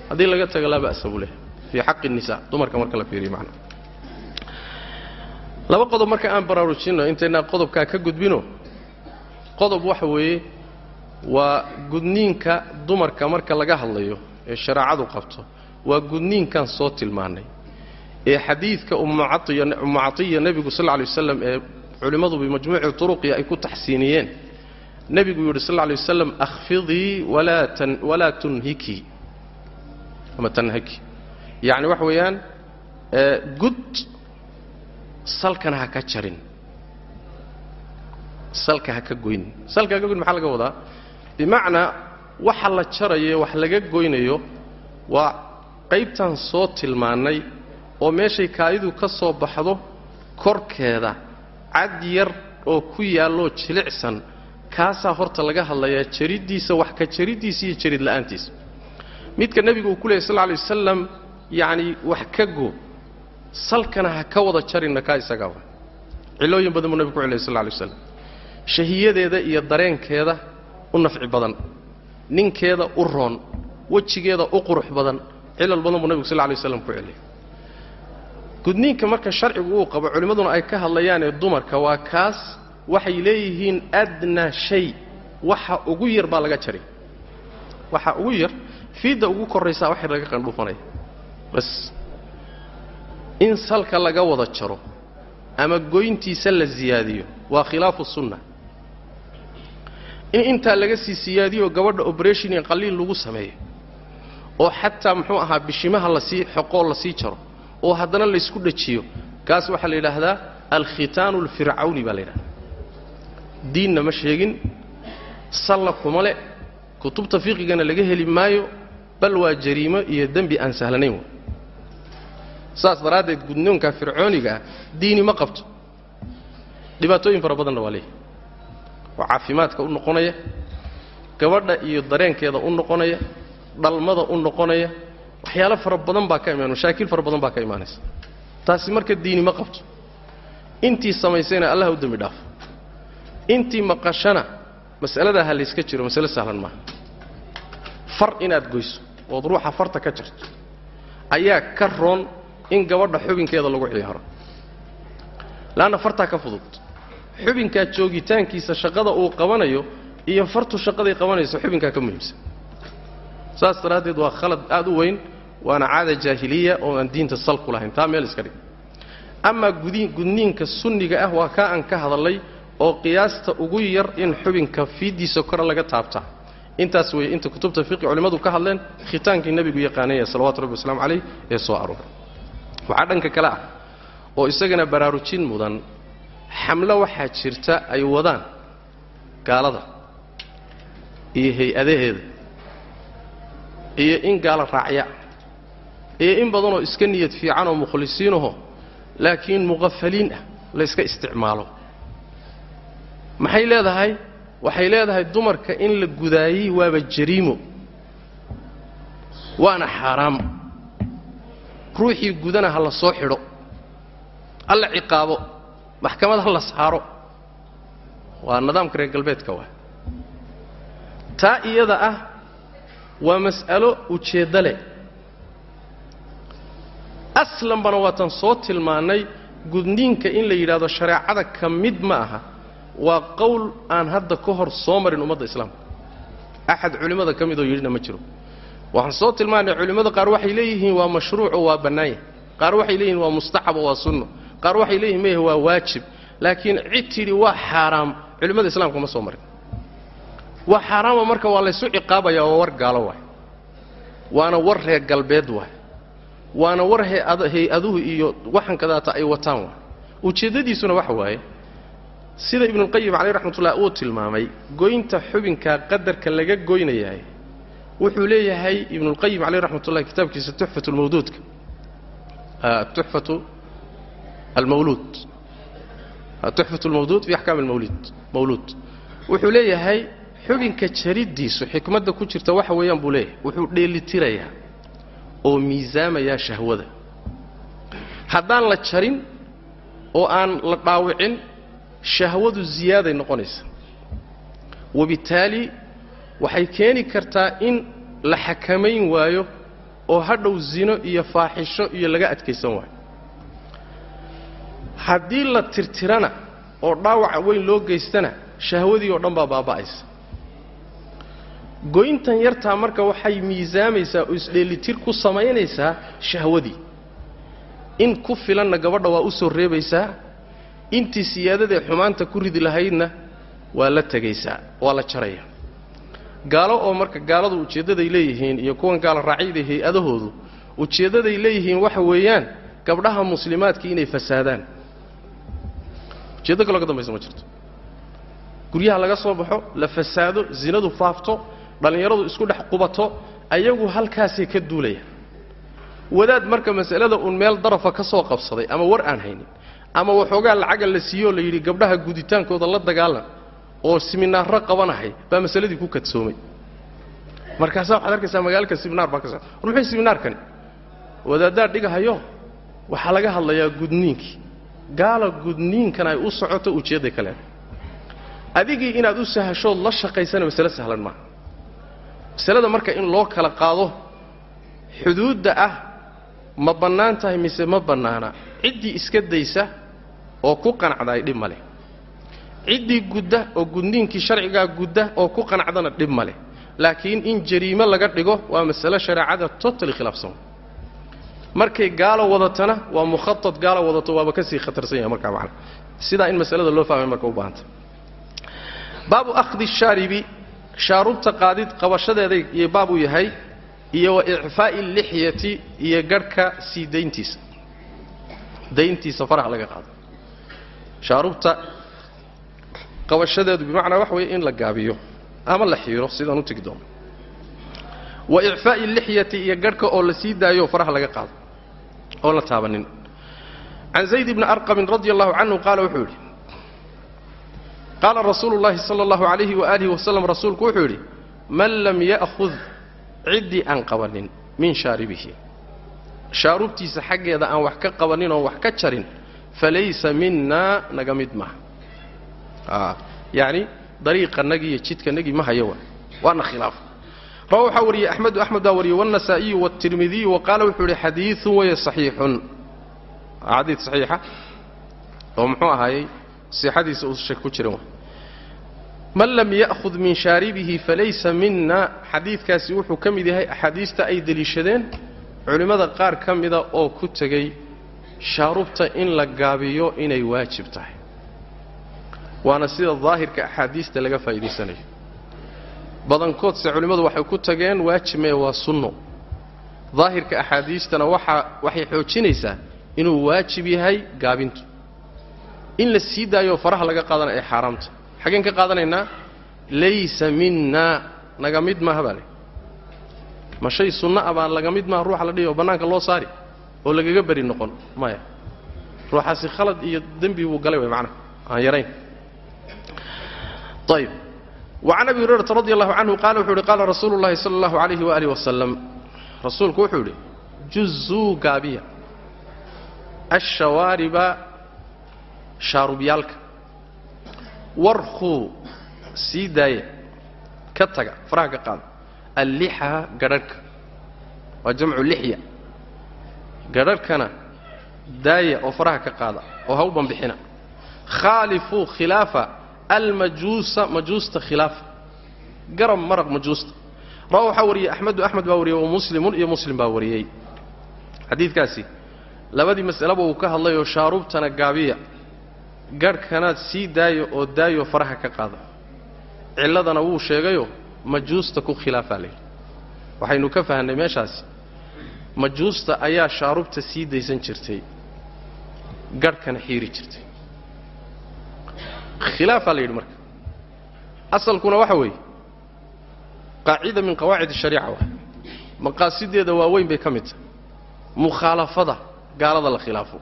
Speaker 1: Haddii laga tago laa ba'sa buu leeyahy fii xaqi الnisa dumarka marka la fiiriyo macnaha laba qodob marka aan baraarujinno intaynaa qodobkaa ka gudbino qodob waxa weeye waa gudniinka dumarka marka laga hadlayo ee shareecadu qabto waa gudniinkan soo tilmaannay ee xadiidka ummu catiya nebigu sal lla lay waslam ee culimmadu bimajmuuci turuqi ay ku taxsiiniyeen. Nebigu yidhi sal lla lay wasalam akhfidii walaa tunhiki. Ama tanhaki. Yacni waxa weeyaan gud salkana ha ka jarin. Salka ha ka goynin salka ha ka goynin maxaa laga wadaa? Bimacnaa waxa la jarayo wax laga goynayo waa qaybtan soo tilmaannay oo meeshay kaadidu ka soo baxdo korkeeda cad yar oo ku yaalloo jilicsan kaasaa horta laga hadlayaa jariddiisa wax ka jariddiisa iyo jarid la'aantiisa. Midka nebigu uu ku leeyay sal alay wasalam yacni wax ka go salkana ha ka wada jarinna kaa isagaa wa. Cillooyin badan buu nebigu ku celiyay sal alay waslam shahiyadeeda iyo dareenkeeda u nafci badan ninkeeda u roon wejigeeda u qurux badan cilal badan buu nebigu sal alay waslam ku celiyay gudniinka marka sharcigu uu qabo culimmaduna ay ka hadlayaanee dumarka waa kaas waxay leeyihiin adnaa shay. Waxa ugu yar baa laga jari waxa ugu yar fiidda ugu korraysaa wax yar laga qandhuufanaya bas. In salka laga wada jaro ama goyntiisa la siyaadiyo waa khilaafu sunna. In intaa laga sii siyaadiyo gabadha operation in qaliil lagu sameeyo oo xataa muxuu ahaa bishimaha la sii xoqoo la sii jaro oo haddana laysku dhajiyo kaas waxaa la yidhaahdaa alkhitaanu alfircawni baa la yidhahdaa. Diinna ma sheegin salla kuma le kutubta fiqigana laga heli maayo bal waa jariimo iyo dembi aan sahlanayn wa saas daraaddeed gudnoonka fircooniga ah diini ma qabto. Dhibaatooyin fara badanna waa leeyahy oo caafimaadka u noqonaya gabadha iyo dareenkeeda u noqonaya dhalmada u noqonaya waxyaalo fara badan baa ka imaan mashaakil fara badan baa ka imaanaysa. Taasi marka diini ma qabto. Intii samaysayna allah u dembi dhaafo intii maqashana mas'aladaa ha layska jiro masale sahlan maaha. Far inaad goyso ood ruuxa farta ka jarto ayaa ka roon in gabadha xubinkeeda lagu ciyaaro. Le'anna fartaa ka fudud. Xubinkaa joogitaankiisa shaqada uu qabanayo iyo fartu shaqaday qabanayso xubinkaa ka muhiimsan. Saas daraaddeed waa khalad aad u weyn waana caada jaahiliya oo aan diinta sal ku lahayn. Taa meel iska dhig. Amaa gudniinka sunniga ah waa kaa aan ka hadallay oo qiyaasta ugu yar in xubinka fiiddiisa kore laga taabtaa. Intaas weeye inta kutubta fiqi culimmadu ka hadleen khitaankii nebigu yaqaanaya salawatu rabbi waslamu calayh ee soo arooray. Waxaa dhanka kale ah oo isagana baraarujin mudan xamlo waxaa jirta ay wadaan gaalada iyo hay'adaheeda iyo in gaalo raacya iyo in badanoo iska niyad fiican oo mukhlisiinaho laakiin muqafaliin ah la yska isticmaalo. Maxay leedahay? Waxay leedahay dumarka in la gudaayey waaba jariimo waana xaaraam. Ruuxii gudana ha la soo xidho alla ciqaabo maxkamad ha la saaro. Waa nidaamka reer galbeedka waa. Taa iyada ah waa mas'alo ujeeddo leh aslanbana waatan soo tilmaannay gudniinka in la yidhahdo shareecada ka mid ma aha. Waa qowl aan hadda ka hor soo marin ummadda islaamka. Axad culimmada ka midoo yidhina ma jiro. Waxaan soo tilmaanay culimmada qaar waxay leeyihiin waa mashruuc oo waa bannaanya qaar waxay leeyihiin waa mustaxab oo waa sunno. Qaar waxay leeyihiin maya waa waajib. Laakiin cid tidhi waa xaaraam culimmada islaamka ma soo marin. Waa xaaraama marka waa laysu ciqaabayaa waa war gaalo waay waana war reer galbeed waay waana war hay'aduhu iyo waxankadaata ay wataan waay ujeeddadiisuna waxa waaye sida ibnuulqayim caleyh raxmatullah uu tilmaamay goynta xubinka qadarka laga goynayahay wuxuu leeyahay ibnuulqayim caleyh raxmatullahi kitaabkiisa tuxfatu lmawduudka tuxfatu almawluud. Tuxfatu lmawduud fi axkaam almawlid mawluud. Wuxuu leeyahay xubinka jariddiisu xikmadda ku jirta waxa weeyaan buu leeyahay wuxuu dheelitirayaa oo miisaamayaa shahwada. Haddaan la jarin oo aan la dhaawicin shahwadu ziyaaday noqonaysa wabitaali waxay keeni kartaa in la xakamayn waayo oo hadhow zino iyo faaxisho iyo laga adkaysan waayo. Haddii la tirtirana oo dhaawaca weyn loo geystana shahwadii oo dhan baa baaba'aysa goyntan yartaa marka waxay miisaamaysaa oo isdheelitir ku samaynaysaa shahwadii. In ku filanna gabadha waa u soo reebaysaa intii siyaadadae xumaanta ku ridi lahaydna waa la tegaysaa waa la jaraya. Gaalo oo marka gaaladu ujeeddaday leeyihiin iyo kuwan gaalo raaciyda hay'adahoodu ujeeddaday leeyihiin waxa weeyaan gabdhaha muslimaadkii inay fasaadaan. Ujeeddo kaloo ka dambaysa ma jirto. Guryaha laga soo baxo la fasaado zinadu faafto dhallinyaradu isku dhex qubato ayagu halkaasay ka duulayaan wadaad marka masalada uun meel darafa ka soo qabsaday ama war aan haynin ama waxoogaa lacaga la siiyoo la yidhi gabdhaha guditaankooda la dagaalan oo siminaarro qabanahay baa masaladii ku kadsoomay. Markaasaa waxaad arkaysaa magaalka siminaar baa ka war muxuu siminaarkani? Wadaaddaa dhigahayo? Waxaa laga hadlayaa gudniinkii gaala gudniinkan ay u socoto ujeedday ka leedahay adigii inaad u sahashood la shaqaysana masale sahlan maaha masalada marka in loo kala qaado xuduudda ah ma bannaan tahay mise ma bannaana? Ciddii iska daysa oo ku qanacdaay dhib ma leh. Ciddii gudda oo gudniinkii sharcigaa gudda oo ku qanacdana dhib ma leh. Laakiin in jariimo laga dhigo waa masale shareecada totali khilaafsan. Markay gaalo wadatana waa mukhaad gaalo wadato waaba ka sii khatarsan yahay markaa macana sidaa in masalada loo fahmay marka u baahanta baabu akhdi shaaribi shaarubta qaadid qabashadeeda iyo baab yahay iyo wa icfaa'i lixyati iyo garhka sii dayntiisa. Dayntiisa faraha laga qaado. Shaarubta qabashadeedu bimacnaa waxa weeye in la gaabiyo ama la xiiro sidaan u tegi doono. Wa icfaa'i lixyati iyo garhka oo la sii daayo faraha laga qaado oon la taabanin. Can zayd bni arqamin radi allahu canhu qaala wuxuu yidhi qaala rasuulu llaahi sala allahu calayhi waaalih wasalam rasuulku wuxuu yidhi man lam ya'hud ciddii aan qabannin min shaaribihi shaarubtiisa xaggeeda aan wax ka qabannin oon wax ka jarin falaysa minnaa naga mid maaha yacni dariiqanagi iyo jidkanagii ma hayo wa waana khilaaf rawa waxaa wariyey axmedu axmed baa wariyey wannasaa'iyu waatirmidiyu wa wuxuu yidhi xadiiun weye saxiixun xadiid saxiixa oo muxuu ahaayey sixadiisa uu shek ku jiran wa man lam ya'khud min shaaribihi falaysa mina xadiidkaasi wuxuu ka mid yahay axaadiista ay deliishadeen. Culimmada qaar ka mida oo ku tegey shaarubta in la gaabiyo inay waajib tahay. Waana sida daahirka axaadiista laga faa'iidaysanayo badankoodse culimmadu waxay ku tageen waajibmee waa sunno. Daahirka axaadiistana waxa waxay xoojinaysaa inuu waajib yahay gaabintu. In la sii daayo faraha laga qaadana ay xaaraamta xaggeen ka qaadanaynaa laysa minnaa naga mid maaha baa le ma shay sunno ah laga mid maaha ruuxa la dhihi oo bannaanka loo saari oo lagaga beri noqon maya. Ruuxaasi khalad iyo dembi buu galay way macnaha aan yarayn. Ayb وcan abi hurayrata radi allahu canhu qaala wuxuu yidhi qaala rasuulu llahi sala allahu alayhi waaalih wasalam rasuulku wuxuu yidhi juzuu gaabiya ashawaariba shaarubyaalka warkhuu sii daaya ka taga faraha ka qaada allixa gadharhka waa jamcu lixya. Gadharhkana daaya oo faraha ka qaada oo ha u banbixina. Khaalifuu khilaafa almajuusa majuusta khilaafa. Garab maraq majuusta. Rawa waxaa wariyey axmedu axmed baa wariyey wa muslimun iyo muslim baa wariyey. Xadiidkaasi labadii mas'aleba uu ka hadlayoo shaarubtana gaabiya garhkanaad sii daayo oo daayo faraha ka qaada. Cilladana wuu sheegayoo majuusta ku khilaafaa layidhi waxaynu ka fahnay meeshaasi majuusta ayaa shaarubta sii daysan jirtay garhkana xiiri jirtay. Khilaafaa la yidhi marka. Asalkuna waxa weeye qaacida min qawaacid ashariica waa maqaasideeda waaweyn bay ka mid tahay. Mukhaalafada gaalada la khilaafo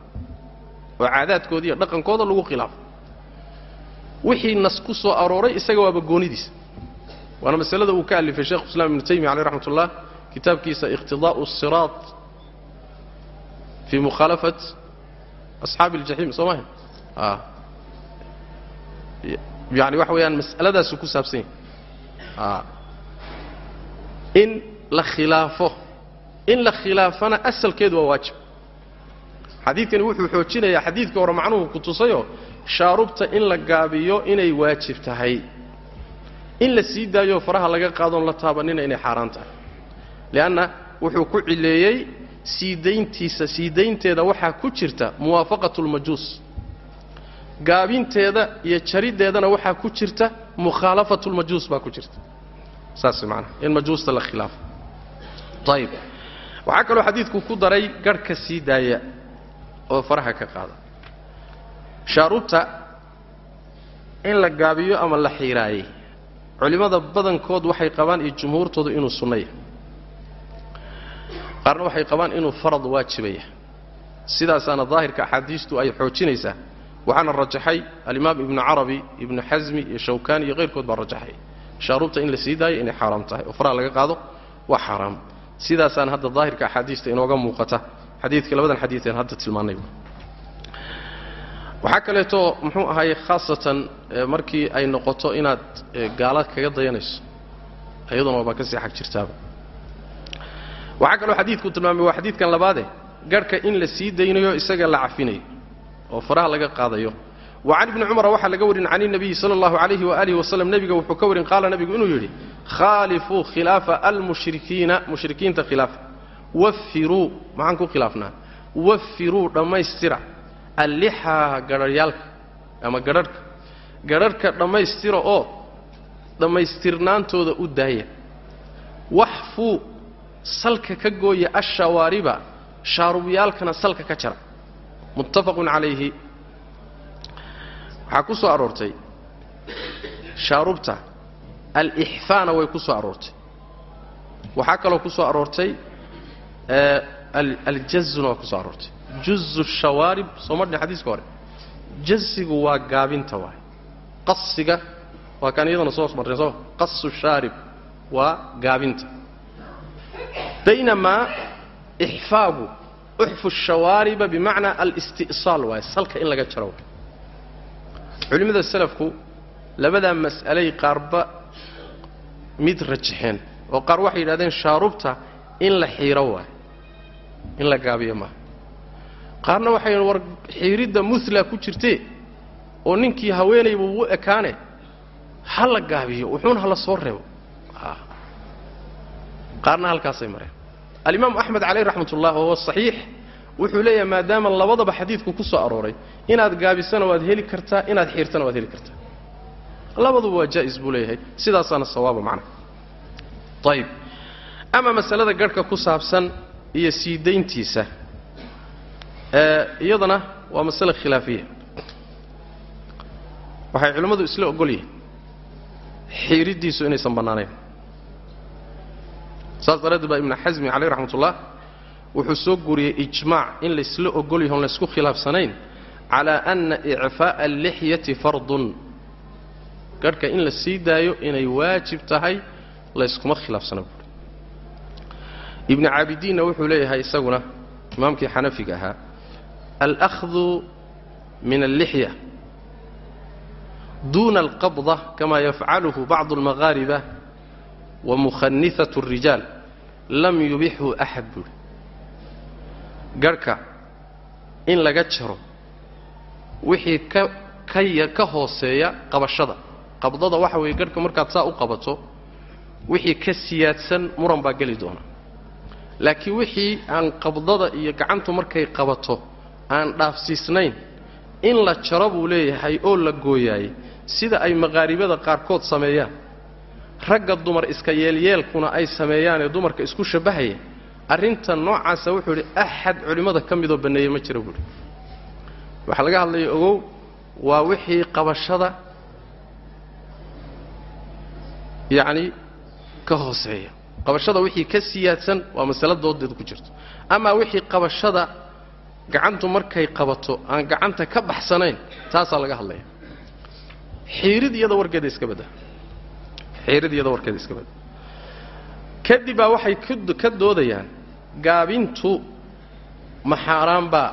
Speaker 1: oo caadaadkooda iyo dhaqankooda lagu khilaafo. Wixii nas ku soo arooray isaga waaba goonidiisa. Waana masalada uu ka alifay sheekhu islam ibnu taymiya caleyh raxmat ullah kitaabkiisa iqtidaa'u asiraat fii mukhaalafat asxaabi aljaxiim soo maha yani waxa weeyaan mas'aladaasu ku saabsan yahay. In la khilaafo in la khilaafana asalkeedu waa waajib xadiidkani wuxuu xoojinayaa xadiidka hore macnuhu ku tusayoo shaarubta in la gaabiyo inay waajib tahay. In la sii daayo faraha laga qaadoon la taabanina inay xaaraan tahay. Li'anna wuxuu ku cileeyey sii dayntiisa sii daynteeda waxaa ku jirta muwaafaqatu lmajuus gaabinteeda iyo jariddeedana waxaa ku jirta mukhaalafatu lmajuus baa ku jirta. Saas macnaha in majuusta la khilaafo ayib waxaa kaloo xadiidku ku daray garhka sii daaya oo faraha ka qaada. Shaarubta in la gaabiyo ama la xiiraayey culimmada badankood waxay qabaan iyo jumhuurtoodu inuu sunnaya. Qaarna waxay qabaan inuu farad waajibaya. Sidaasaana daahirka axaadiistu ay xoojinaysaa waxaana rajaxay alimaam ibnu carabi ibnu xasmi iyo shawkani iyo kayrkood baa rajaxay. Shaarubta in la sii daayo inay xaaraam tahay oo faraha laga qaado waa xaaraam. Sidaasaana hadda daahirka axaadiista inooga muuqata xadiidka labadan xadiieen hadda tilmaanay. Waxaa kaleeto muxuu ahaye khaasatan markii ay noqoto inaad gaala kaga dayanayso iyaduna waabaa ka sii xag jirtaaba. Waxaa kaloo xadiidku tilmaamay waa xadiidkan labaade garhka in la sii daynayo isaga la cafinayo oo faraha laga qaadayo. Wa can ibni cumara waxaa laga warin can inabiyi sala allahu calayhi waalihi wasalam nebiga wuxuu ka warin qaala nebigu inuu yidhi khaalifuu khilaafa almushrikiina mushrikiinta khilaafa wafiruu maxaan ku khilaafnaa? Wafiruu dhammaystira allixaa garharyaalka ama garharhka garharhka dhammaystira oo dhammaystirnaantooda u daaya. Waxfuu salka ka gooya ashawaariba shaarubyaalkana salka ka jara. Muttafaqun calayhi. Waxaa ku soo aroortay. Shaarubta alixfaana way ku soo aroortay. Waxaa kaloo ku soo aroortay aljazuna waa ku soo aroortay juzu shawaarib soo madhin xadiiska hore. Jazigu waa gaabinta waay. Qasiga waa kaan iyadana soo marnay soo qasu shaarib waa gaabinta. Baynamaa ixfaagu uxfu shawaariba bimacnaa alisti'saal waaye salka in laga jaro waay. Culimmada salafku labadaa mas'alay qaarba mid rajaxeen oo qaar waxay yidhahdeen shaarubta in la xiiro waay in la gaabiyo maaha qaarna waxay war xiiridda mula ku jirtee oo ninkii haweenayba u ekaane ha la gaabiyo wuxuuna hala soo reebo. Qaarna halkaasay mareen. Alimaamu axmed caleyh raxmat ullah wahuwa saxiix wuxuu leeyahay maadaama labadaba xadiidku ku soo arooray inaad gaabisana waad heli kartaa inaad xiirtana waad heli kartaa. Labaduba waa jaa'is buu leeyahay sidaasaana sawaaba macna. Ayib ama masalada garhka ku saabsan iyo sii dayntiisa iyadana waa masale khilaafiya. Waxay culimmadu isla ogol yihiin xiiriddiisu inaysan bannaanayn saas daraaddeed baa ibnu xasmi caleyh raxmat ullah wuxuu soo guuriyey ijmaac in laysla ogol yaho on laysku khilaafsanayn calaa anna icfaa'a allixyati fardun. Garhka in la sii daayo inay waajib tahay layskuma khilaafsana ibnu caabidiinna wuxuu leeyahay isaguna imaamkii xanafiga ahaa alأkhdu min allixya duuna alqabda kama yafcaluhu bacdu almaqaariba wa mukhaniثaة الrijaal lam yubixhu axad buuri garhka in laga jaro wixii ka ka ka hooseeya qabashada qabdada waxa weeye garhka markaad saa u qabato wixii ka siyaadsan muran baa geli doona laakiin wixii aan qabdada iyo gacantu markay qabato aan dhaafsiisnayn in la jaro buu leeyahay oo la gooyaayey sida ay maqaaribada qaarkood sameeyaan. Ragga dumar iska yeelyeelkuna ay sameeyaanee dumarka isku shabbahaya arrinta noocaasa wuxuu idhi axad culimmada ka midoo banneeyey ma jira buuhi waxaa laga hadlaya ogow waa wixii qabashada yacni ka hooseeya qabashada wixii ka siyaadsan waa masala doodeed ku jirto. Amaa wixii qabashada gacantu markay qabato aan gacanta ka baxsanayn taasaa laga hadlaya xiirid iyada warkeeda iska badda xiirid iyada warkeeda iska badda kadib baa waxay ka doodayaan gaabintu ma xaaraan baa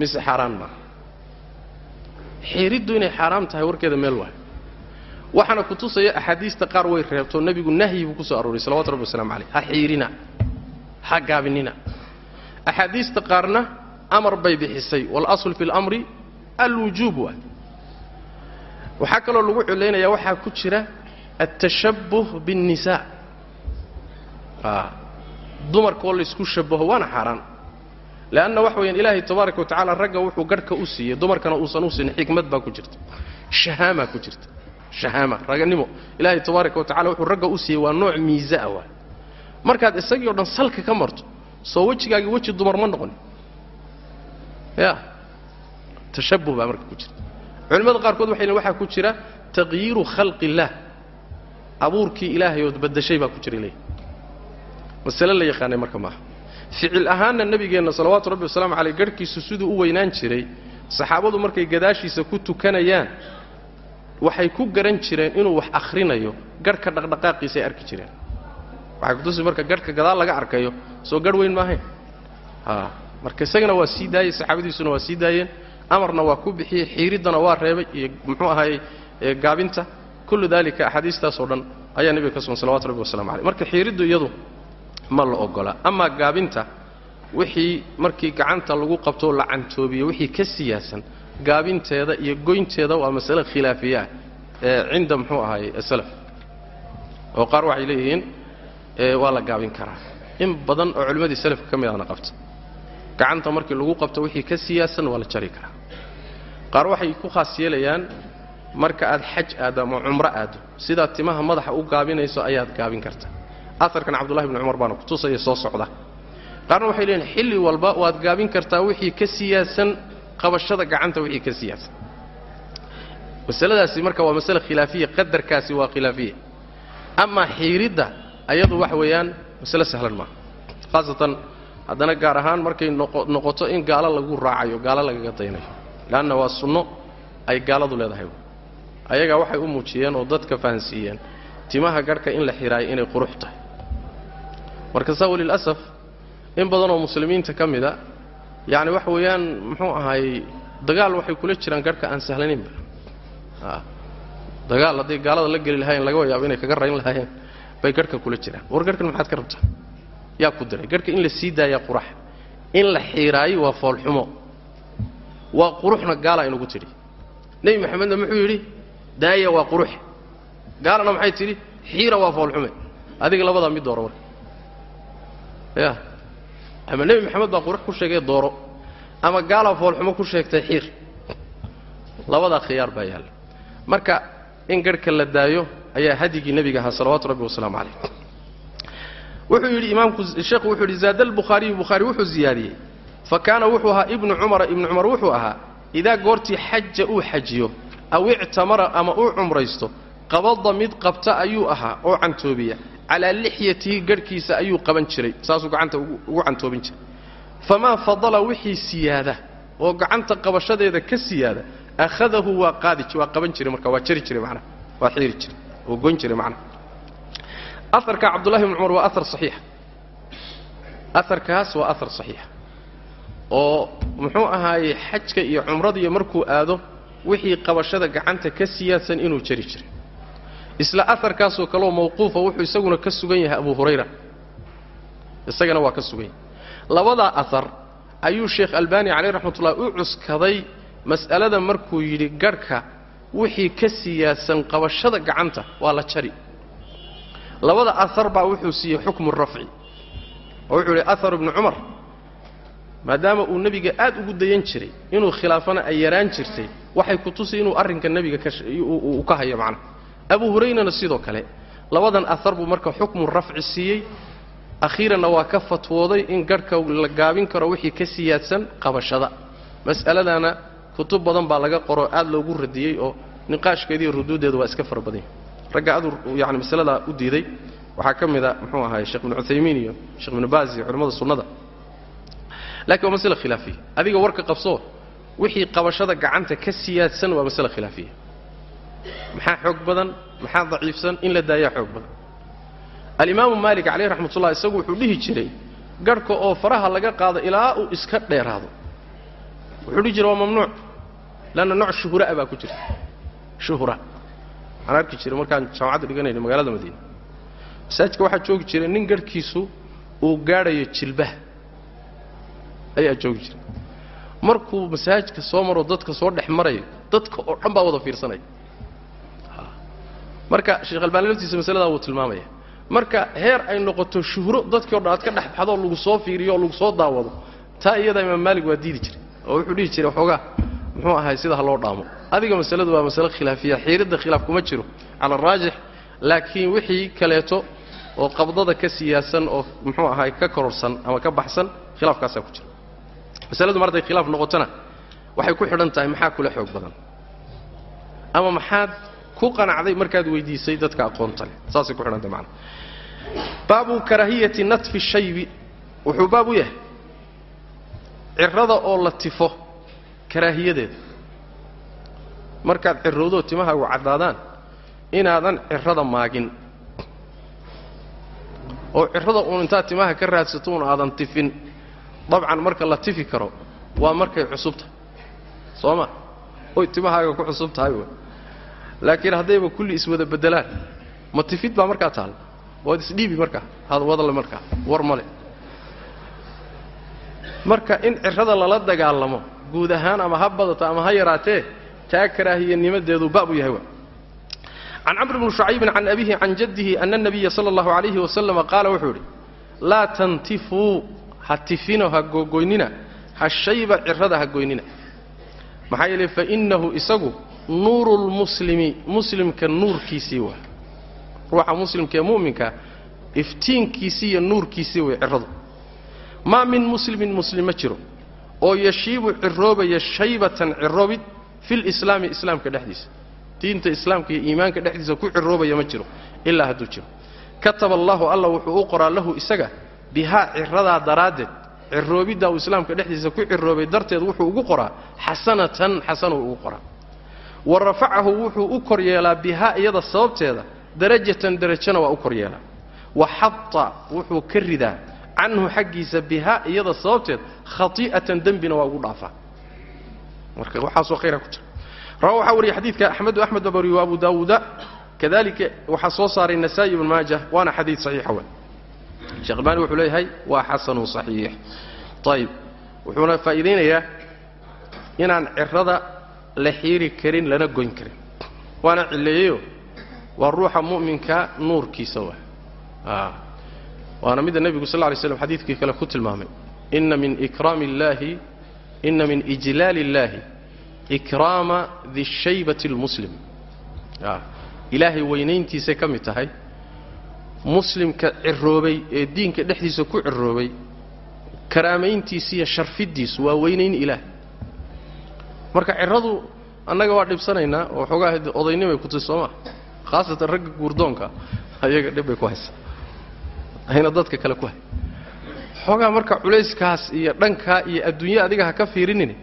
Speaker 1: mise xaaraan maa xiiriddu inay xaaraam tahay warkeeda meel waay waxaana ku tusaya axaadiista qaar way reebto nebigu nahyi buu ku soo arooray salawatu rabbi waslamu caleyh ha xiirina ha gaabinina. Axaadiista qaarna amar bay bixisay waalasl fi اlamri alwujuub waay waxaa kaloo lagu culaynaya waxaa ku jira altashabuh biاnnisaa dumarka oo laysku shabaho waana xaaraan. Leanna waxa weyaan ilaahay tabaaraka wa tacala ragga wuxuu garhka u siiyey dumarkana uusan u xikmad baa ku jirta shahaamaa ku jirta shahaama raganimo ilaahay tabaaraka wa tacala wuxuu ragga u siiyey waa nooc miisaa waay. Markaad isagii o dhan salka ka marto soo wejigaagii weji dumar ma noqonin ya. Tashabuh baa marka ku jirta culimmada qaarkood waxay leeyiin waxaa ku jira taqyiiru khalqi illaah abuurkii ilaahay ood baddashay baa ku jira leeyihi masale la yaqaanay marka maaha. Ficil ahaanna nebigeenna salawaatu rabbi wasalaamu caleyh garhkiisu siduu u weynaan jiray saxaabadu markay gadaashiisa ku tukanayaan waxay ku garan jireen inuu wax akhrinayo garhka dhaqdhaqaaqiisay arki jireen. Waxay kutusi marka garhka gadaal laga arkayo soo garh weyn maahayn a marka isagana waa sii daayey saxaabadiisuna waa sii daayeen amarna waa ku bixiyey xiiriddana waa reebay iyo muxuu ahaayey gaabinta. Kullu daalika axaadiistaasoo dhan ayaa nebiga ka sugan salawatu rabbi wasalamu caleyh marka xiiriddu iyadu ma la ogola amaa gaabinta wixii markii gacanta lagu qabtoo la cantoobiyo wixii ka siyaasan gaabinteeda iyo goynteeda waa masale khilaafiye ah ee cinda muxuu ahaay salaf. Oo qaar waxay leeyihiin waa la gaabin karaa. In badan oo culimmadii salafka ka mid ahna qabta. Gacanta markii lagu qabto wixii ka siyaasan waa la jari karaa. Qaar waxay ku khaas yeelayaan marka aad xaj aaddo ama cumro aaddo sidaad timaha madaxa u gaabinayso ayaad gaabin karta. Aarkan cabdullahi bni cumar baana kutusaya soo socda. Qaarna waxay leeyihiin xilli walba waad gaabin kartaa wixii ka siyaasan qabashada gacanta wixii ka siyaasan. Masaladaasi marka waa masale khilaafiya qadarkaasi waa khilaafiya amaa xiiridda ayadu waxa weeyaan masale sahlan maaha. Khaasatan haddana gaar ahaan markay noqoto in gaalo lagu raacayo gaalo lagaga daynayo. Leanna waa sunno ay gaaladu leedahay. Ayagaa waxay u muujiyeen oo dadka fahansiiyeen timaha garhka in la xihaayo inay qurux tahay. Marka saa walilasaf in badanoo muslimiinta ka mida yacni waxa weeyaan muxuu ahaayey dagaal waxay kula jiraan garhka aan sahlanaynba a dagaal hadday gaalada la geli lahaayeen laga yaabo inay kaga rayn lahaayeen bay garhka kula jiraan. War garhkan maxaad ka rabtaa? Yaa ku diray garhka in la sii daayaa qurax in la xiiraayo waa foolxumo waa quruxna gaalaa inugu tidhi. Nebi maxamedna muxuu yidhi daaya waa qurux. Gaalana maxay tidhi xiira waa foolxume adiga labadaa mid dooro marka ya ama nebi maxamed baa qurux ku sheegay dooro ama gaalaa foolxumo ku sheegtay xiir. Labadaa khiyaar baa yaalla marka in garhka la daayo ayaa hadyigii nebiga ahaa salawaatu rabbi wasalaamu calayh. Wuxuu yidhi imaamku sheekhu wuxuu yidhi zaada albukhaariyu bukhaari wuxuu ziyaadiyey. Fa kaana wuxuu ahaa ibnu cumara ibnu cumar wuxuu ahaa idaa goortii xaja uu xajiyo aw ictamara ama uu cumraysto qabada mid qabta ayuu ahaa oo cantoobiya calaa lixyatihi garhkiisa ayuu qaban jiray saasuu gacanta ugu cantoobin jiray. Famaa fadala wixii siyaada oo gacanta qabashadeeda ka siyaada akhadahu waa qaadi waa qaban jiray marka waa jari jiray macnaha waa xiiri jiray oo goyn jiray macnaha. Aarka cabdullahi bni cumar waa aar saxiixa. Aarkaas waa aar saxiixa. Oo muxuu ahaayey xajka iyo cumradiiyo markuu aado wixii qabashada gacanta ka siyaadsan inuu jari jiray isla aarkaasoo kaleoo mawquufa wuxuu isaguna ka sugan yahay abu hurayra. Isagana waa ka sugan yahay. Labadaa aar ayuu sheekh albaani caleyh raxmatullahi u cuskaday mas'alada markuu yidhi garhka wixii ka siyaadsan qabashada gacanta waa la jari. Labada aar baa wuxuu siiyey xukmu rafci. Oo wuxuu yidhi aharu ibnu cumar maadaama uu nebiga aad ugu dayan jiray inuu khilaafana ay yaraan jirtay waxay ku tusi inuu arrinka nebiga uu ka hayo macnaha abu hurayrana sidoo kale labadan aar buu marka xukmu rafci siiyey. Akhiiranna waa ka fatwooday in garhka la gaabin karo wixii ka siyaadsan qabashada. Mas'aladana kutub badan baa laga qoro aad loogu radiyey oo niqaashkeediiyo ruduuddeedu waa iska fara badan yahy ragga aduu yani masaladaa u diiday waxaa ka mid a muxuu ahaay sheekh ibnu cuthaymiin iyo sheekh ibnu iyo culimmada sunnada. Lakiin waa masale khilaafiya. Adiga warka qabsoo wixii qabashada gacanta ka siyaadsan waa masale khilaafiya maxaa xoog badan? Maxaa daciifsan? In la daayaa xoog badan. Alimaamu maalik caleyh raxmatullah isagu wuxuu dhihi jiray garhka oo faraha laga qaado ilaa uu iska dheeraado. Wuxuu dhihi jiray waa mamnuuc. Leanna nooc shuhuraa baa ku jira. Shuhura. Waxaan arki jiray markaan jaamacadda dhiganayna magaalada madiina. Masaajidka waxaa joogi jiray nin garhkiisu uu gaadhayo jilbaha. Ayaa joogi jiray. Markuu masaajidka soo maro dadka soo dhex marayo dadka oo dhan baa wada fiirsanaya marka sheekh albaani laftiisa masaladaa wuu tilmaamaya marka heer ay noqoto shuhro dadkii o dhan aad ka dhex baxdoo lagu soo fiiriyo oo lagu soo daawado taa iyadaa imaam maalig waa diidi jiray oo wuxuu dhihi jiray waxoogaa muxuu ahay sida ha loo dhaamo? Adiga masaladu waa masale khilaafiya xiiridda khilaaf kuma jiro cala araajix laakiin wixii kaleeto oo qabdada ka siyaasan oo muxuu ahay ka kororsan ama ka baxsan khilaafkaasaa ku jira. Masaladu mar hadday khilaaf noqotona waxay ku xidhan tahay maxaa kula xoog badan? Ama maxaad ku qanacday markaad weydiisay dadka aqoonta leh saasay ku xidhantay macana baabu karaahiyati natfi shaybi. Wuxuu baab u yahay cirrada oo la tifo karaahiyadeeda. Markaad cirrowdoo timahaagu caddaadaan inaadan cirrada maagin. Oo cirrada uun intaad timaha ka raadsato uun aadan tifin dabcan marka la tifi karo waa markay cusub tahay soo ma? Oy timahaaga ku cusub tahay laakiin haddayba kulli iswada beddelaan. Ma baa markaa taalla waad isdhiibi markaa wadale markaa war male marka in cirrada lala dagaalamo guud ahaan ama ha badato ama ha yaraatee taa karaahiyanimadeedu baabu yahay wa. Can camr bni shucaybin can abihi can jaddihi ana nabiya sala allahu calayhi wasalama qaala wuxuu idhi laa tantifuu ha tifino ha googoynina ha shayba cirrada ha goynina. Maxaa yeele fainnahu isagu nuuru lmuslimi muslimka nuurkiisii waa ruuxa muslimka ee mu'minkaa iftiinkiisii iyo nuurkiisii way cirradu maa min muslimin muslim ma jiro oo yashiibu ciroobaya shaybatan ciroobid filislaami islaamka dhexdiisa. Diinta islaamka iyo iimaanka dhexdiisa ku ciroobaya ma jiro ilaa hadduu jiro. Kataba allahu alla wuxuu u qoraa lahu isaga bihaa ciradaa daraaddeed ciroobiddaa uu islaamka dhexdiisa ku ciroobay darteed wuxuu ugu qoraa xasanatan xasanuu ugu qoraa wa rafacahu wuxuu u kor yeelaa bihaa iyada sababteeda darajatan darajana waa u kor yeelaa. Wa xata wuxuu ka ridaa canhu xaggiisa bihaa iyada sababteed khati'atan dembina waa ugu dhaafaa. Marka waxaasoo khayra ku jira. Rawa waxaa wariyey xadiidka axmedu axmed baa wariye wa abu daawuuda kadalika waxaa soo saaray nasa'i ibn maajah waana xadiid saxiixa wey sheekh albaani wuxuu leeyahay waa xasanun saxiix. Ayib wuxuuna faa'iidaynayaa inaan cirada la xiiri karin lana goyn karin. Waana cileeyeyo waa ruuxa mu'minka nuurkiisa wa ah. waana mida nebigu sal lay slam xadiidkii kale ku tilmaamay. Inna min ikraami illaahi inna min ijlaali illaahi ikraama di shaybati almuslim ah. ilaahay weynayntiisay ka mid tahay. Muslimka ciroobay ee diinka dhexdiisa ku ciroobay. Karaamayntiisiiyo sharfiddiisu waa weynayn ilaah marka ciradu annaga waa dhibsanaynaa oo xoogaa odaynimay ku tahy soomaa khaasatan ragga guurdoonka ayaga dhibbay ku haysaa ayna dadka kale ku hay. Xoogaa marka culayskaas iyo dhankaa iyo adduunye adiga ka fiirinin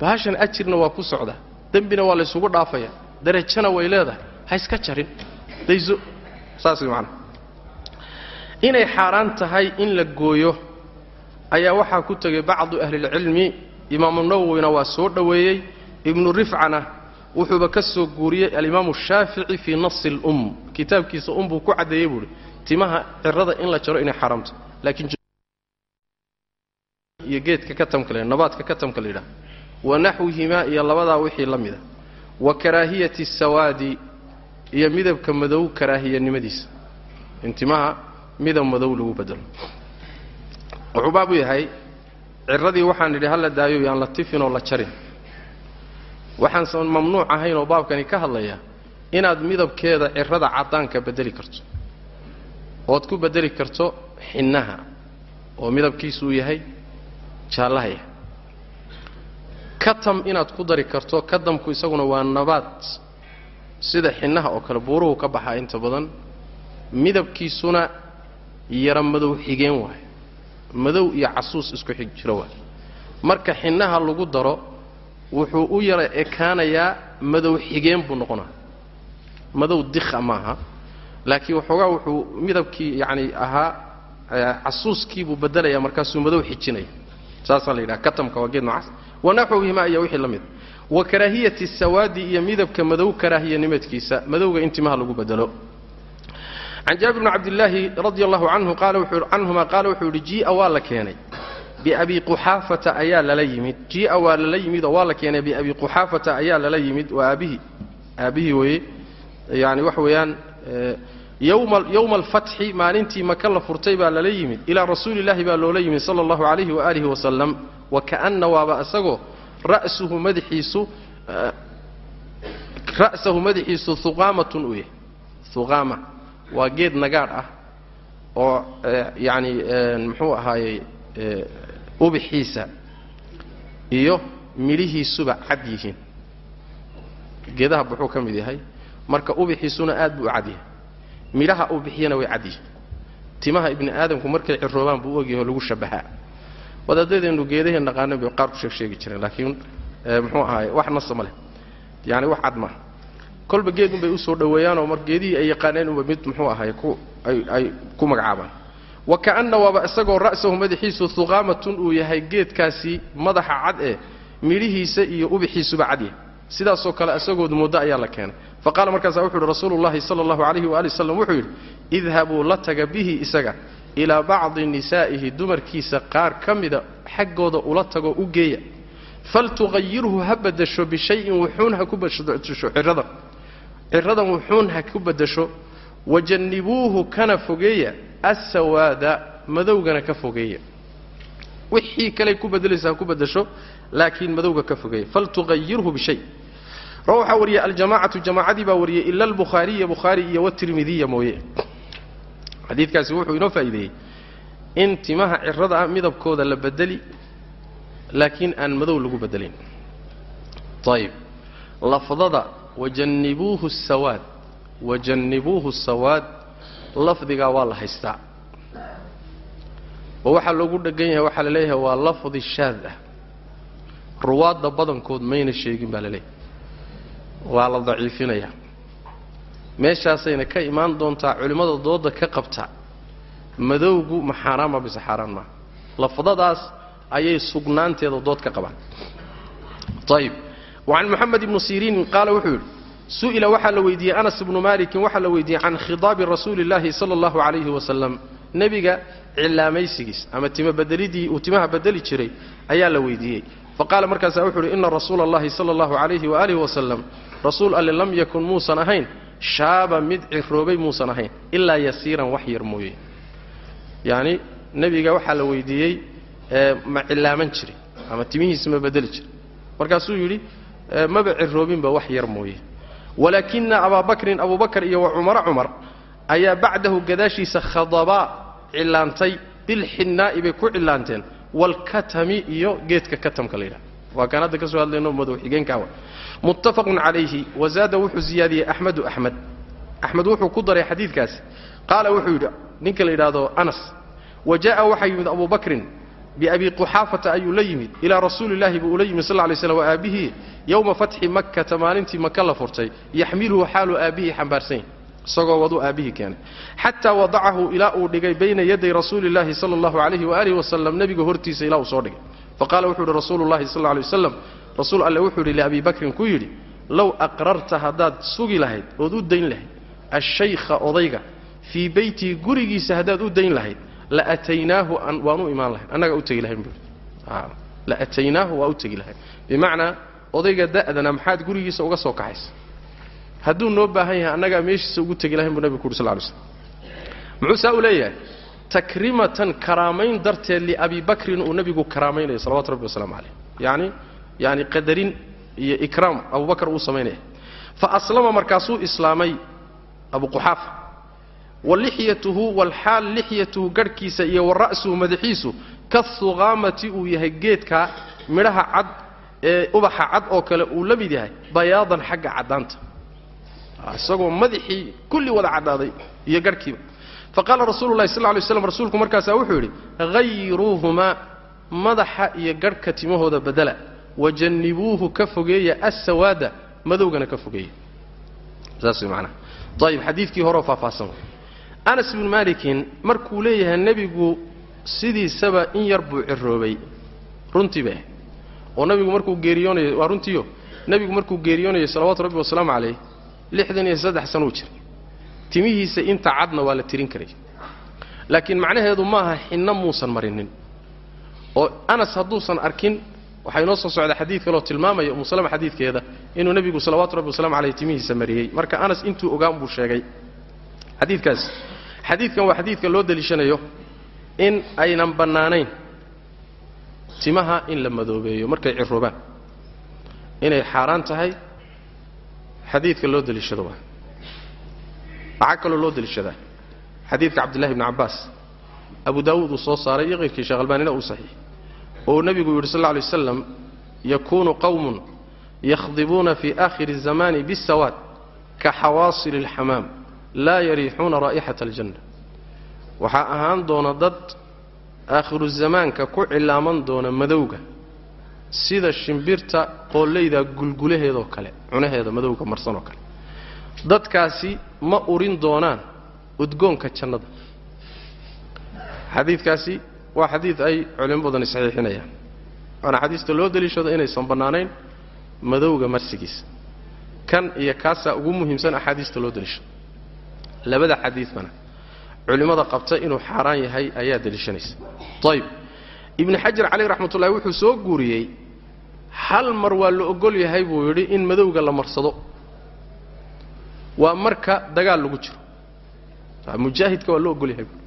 Speaker 1: bahashan ajirna waa ku socdaa dembina waa laysugu dhaafaya. Darajana way leedahay. Ha iska jarin. Dayso. Saas way inay xaaraan tahay in la gooyo ayaa waxaa ku tegay bacdu ahlilcilmi imaamu nawowina waa soo dhoweeyey. Ibnu rifcana wuxuuba ka soo guuriyey alimaamu shaafici fii nasi lum kitaabkiisa um buu ku caddeeyey buuhi timaha cirada in la jaro inay xaaraamto. Laakiin iyo geedka ka tamka la nabaadka ka tamka la yidhaha. Wa naxwihimaa iyo labadaa wixii la mida wa karaahiyati sawaadi iyo midabka madow karaahiyanimadiisa in timaha midab madow lagu bedelo. Wuxuu baabu yahay ciradii waxaan nidhi hala daayo yaan la tifinoo la jarin. Waxaansan mamnuuc ahayn oo baabkani ka hadlaya inaad midabkeeda cirada caddaanka bedeli karto. Ood ku bedeli karto xinnaha oo midabkiisuu yahay jaallahaya. Katam inaad ku dari karto kadamku isaguna waa nabaad sida xinnaha oo kale buuruhu ka baxaa inta badan midabkiisuna yara madow xigeen waayo madow iyo casuus isku xig jiro waay. Marka xinnaha lagu daro wuxuu u yara ekaanayaa madow xigeen buu noqonaa. Madow dikha maaha. Laakiin waxoogaa wuxuu midabkii yacani ahaa casuuskiibuu bedelayaa markaasuu madow xijinaya. Saasaa la yidhaha katamka waa geed noocaas. Wanaxwihimaa iyo wixii la mida wa karaahiyati sawaadi iyo midabka madow karaahiyanimadkiisa madowga in timaha lagu bedelo can jaabir bni cabdillaahi radi allahu canhu canhuma qaala wuxuu yidhi jii'a waa la keenay biabi quxaafata ayaa lala yimid jii'a waa lala yimid oo waa la keenay biabi quxaafata ayaa lala yimid waa aabihii aabihii weeye yani waxa weeyaan yowma alfatxi maalintii maka la furtay baa lala yimid ilaa rasuuli illaahi baa loola yimid sala allahu calayhi waaalihi wasalam wa ka'anna waaba isagoo ra'suhu madaxiisu ra'sahu madaxiisu huqaamatun u yahay huqaama waa geed nagaadh ah oo yacani muxuu ahaayey ubixiisa iyo midhihiisuba cad yihiin. Geedaha buxuu ka mid yahay. Marka ubixiisuna aad buu u cadyahay midhaha uu bixiyana way cadyihi timaha ibni aadamku markay ciroobaan buu u ogyahay oo lagu shabahaa wadaadadeennu geedaheen naqaanan bay qaar ku sheeg jireen laakiin muxuu ahaay wax nasa ma leh. Yaani wax cad maaha kolba geedun bay u soo dhoweeyaanoo mar geedihii ay yaqaaneen unba mid muxuu ahaay ku ay ku magacaabaan. Wa ka'anna waaba isagoo ra'sahu madaxiisu huqaamatun uu yahay geedkaasi madaxa cad ee midhihiisa iyo ubixiisuba cadyahay sidaasoo kale isagood muddo ayaa la keenay. Fa qaala markaasaa wuxu uhi rasuulu llahi sala allahu calayhi waali wasalam wuxuu yidhi idhabuu la taga bihi isaga ilaa bacdi nisaa'ihi dumarkiisa qaar ka mida xaggooda ula tagoo u geeya. Faltuqayirhu ha badasho bishayin wuxuun ha ku badasho ciradan ciradan wuxuun ha ku badasho wajannibuuhu kana fogeeya assawaada madowgana ka fogeeya. Wixii kaley ku bedelaysa ha ku badasho laakiin madowga ka fogeeya. Faltuqayirhu bishay. Rawa waxaa wariyey aljamacatu jamaacadii baa wariyey ila albukhaariya bukhaari iyo watirmidiya mooye. Xadiidkaasi wuxuu inoo faa'iideeyey. In timaha cirada ah midabkooda la bedeli laakiin aan madow lagu bedelayn ayib lafdada wajannibuuhu sawaad wajannibuuhu sawaad lafdigaa waa la haystaa oo waxaa loogu dhegan yahay waxaa la leeyahay waa lafdi shaad ah ruwaadda badankood mayna sheegin baa la leeyahay waa la daciifinayaa meeshaasayna ka imaan doontaa culimmada dooda ka qabta madowgu ma xaaraama mise xaaraan maaha lafdadaas ayay sugnaanteeda dood ka qabaan ayib wacan moxamed ibnu siriinin qaala wuxuu yidhi su'ila waxaa la weydiiyey anas ibnu malikin waxaa la weydiiyey can khidaabi rasuuli llahi sala allahu calayhi wasalam nebiga cilaamaysigiis ama timabedeliddii uu timaha bedeli jiray ayaa la weydiiyey faqaala markaasaa wuxuu uhi ina rasuula allahi sala allahu calayhi waaalih wasalam rasuul alle lam yakun muusan ahayn shaaba mid ciroobay muusan ahayn ilaa yasiiran wax yar mooye yacni nebiga waxaa la weydiiyey ma cilaaman jiray ama timihiisa ma bedeli jiray markaasuu yidhi maba ciroobinba wax yar mooye. Walaakina abaa bakrin iyo wa cumara cumar ayaa bacdahu gadaashiisa khadabaa cillaantay bilxinnaa'i bay ku cillaanteen waalkatami iyo geedka katamka la yidhaha. Waa kaan hadda ka soo hadlayno madow xigeenkaawa muttafaqun calayhi wazaada wuxuu ziyaadiyey axmedu axmed. Axmed wuxuu ku daray xadiidkaasi qaala wuxuu yidhi ninka la yidhaahdo anas wa ja'a waxaa yimid abu bakrin biabi quxaafata ayuu la yimid ilaa rasuulillahi buu ula yimid sal lay slam wa aabbihii yowma fatxi makkata maalintii maka la furtay yaxmiluhu xaaluu aabbihii xambaarsan yahy isagoo waduu aabbihii keenay xataa wadacahu ilaa uu dhigay bayna yaday rasuuli llahi sala allahu calayhi waaalih wasalam nebiga hortiisa ilaa uu soo dhigay faqala wuxuu yidhi rasuulu llahi sal lay waslam rasuul alle wuxuu yidhi liabi bakrin ku yidhi low aqrarta haddaad sugi lahayd ood u dayn lahayd ashaykha odayga fii beytii gurigiisa haddaad u dayn lahayd la ataynaahu waan u imaan lahayn. Annagaa u tegi lahayn buui la ataynaahu waa u tegi lahayn. Bimacnaa odayga da'dana maxaad gurigiisa uga soo kaxaysa. Hadduu noo baahan yahay annagaa meeshiisa ugu tegi lahayn buu nebigu ku uhi sal lay slam muxuu saa u leeyahay? Takrimatan karaamayn darteed liabi bakrin uu nebigu karaamaynayo salawatu rabbi wasalaamu calayh yacni yani qadarin iyo ikraam abubakar uu samaynaya fa aslama markaasuu islaamay abu quxaafa wa lixyatuhu walxaal lixyatuhu garhkiisa iyo wa ra'suhu madaxiisu kahuqaamati uu yahay geedka midhaha cad ee ubaxa cad oo kale uu la mid yahay bayaadan xagga caddaanta. Isagoo madaxii kulli wada caddaaday iyo garhkiiba. Faqaala rasuulu lahi sal lay slam rasuulku markaasaa wuxuu yidhi hayiruuhumaa madaxa iyo garhka timahooda bedela wajannibuuhu ka fogeeya assawaada madowgana ka fogeeya. Saas way macnaha ayib xadiidkii horeo faahfaahsan anas ibnu maalikin markuu leeyahay nebigu sidiisaba in yar buu ciroobay. Runtii bay ahayd oo nabigu markuu geeriyoonayo waa runtiiyo nebigu markuu geeriyoonayo salawaatu rabbi wasalaamu calayh lixdan iyo saddex sanuu jiray. Timihiisa inta cadna waa la tirin karay. Laakiin macnaheedu maaha xinno muusan marinin. Oo anas hadduusan arkin waxaa inoo soo socda xadiid kaloo tilmaamaya umusalama xadiidkeeda inuu nebigu salawaatu rabbi wasalamu caleyh timihiisa mariyey. Marka anas intuu ogaan buu sheegay xadiidkaas xadiidkan waa xadiidka loo deliishanayo in aynan bannaanayn timaha in la madoobeeyo markay ciroobaan inay xaaraan tahay xadiidka loo deliishado waa waxaa kaloo loo deliishadaa xadiidka cabdillahi bni cabbaas abu daawuud uu soo saaray iyo qayrkii sheekh albaanina uu saxiix oo nebigu yidhi sal lla alay waslam yakuunu qawmun yakhdibuuna fii aakhiri الzamaani biاsawaad ka xawaasili اlxamaam laa yariixuuna raa'ixata aljanna waxaa ahaan doona dad aakhiru zamaanka ku cilaaman doona madowga sida shimbirta qoollayda gulgulaheedoo kale cunaheeda madowga marsanoo kale dadkaasi ma urin doonaan udgoonka jannada xadiidkaasi waa xadiid ay culimo badani saxiixinayaan waana xadiista loo deliishado inaysan bannaanayn madowga marsigiisa kan iyo kaasaa ugu muhiimsan axaadiista loo deliishado labada xadiidbana culimmada qabta inuu xaaraan yahay ayaa deliishanaysa ayib ibnu xajar caleyh raxmatullahi wuxuu soo guuriyey hal mar waa la ogol yahay? buu yidhi in madowga la marsado. Waa marka dagaal lagu jiro. Mujaahidka waa loo ogol yahay buu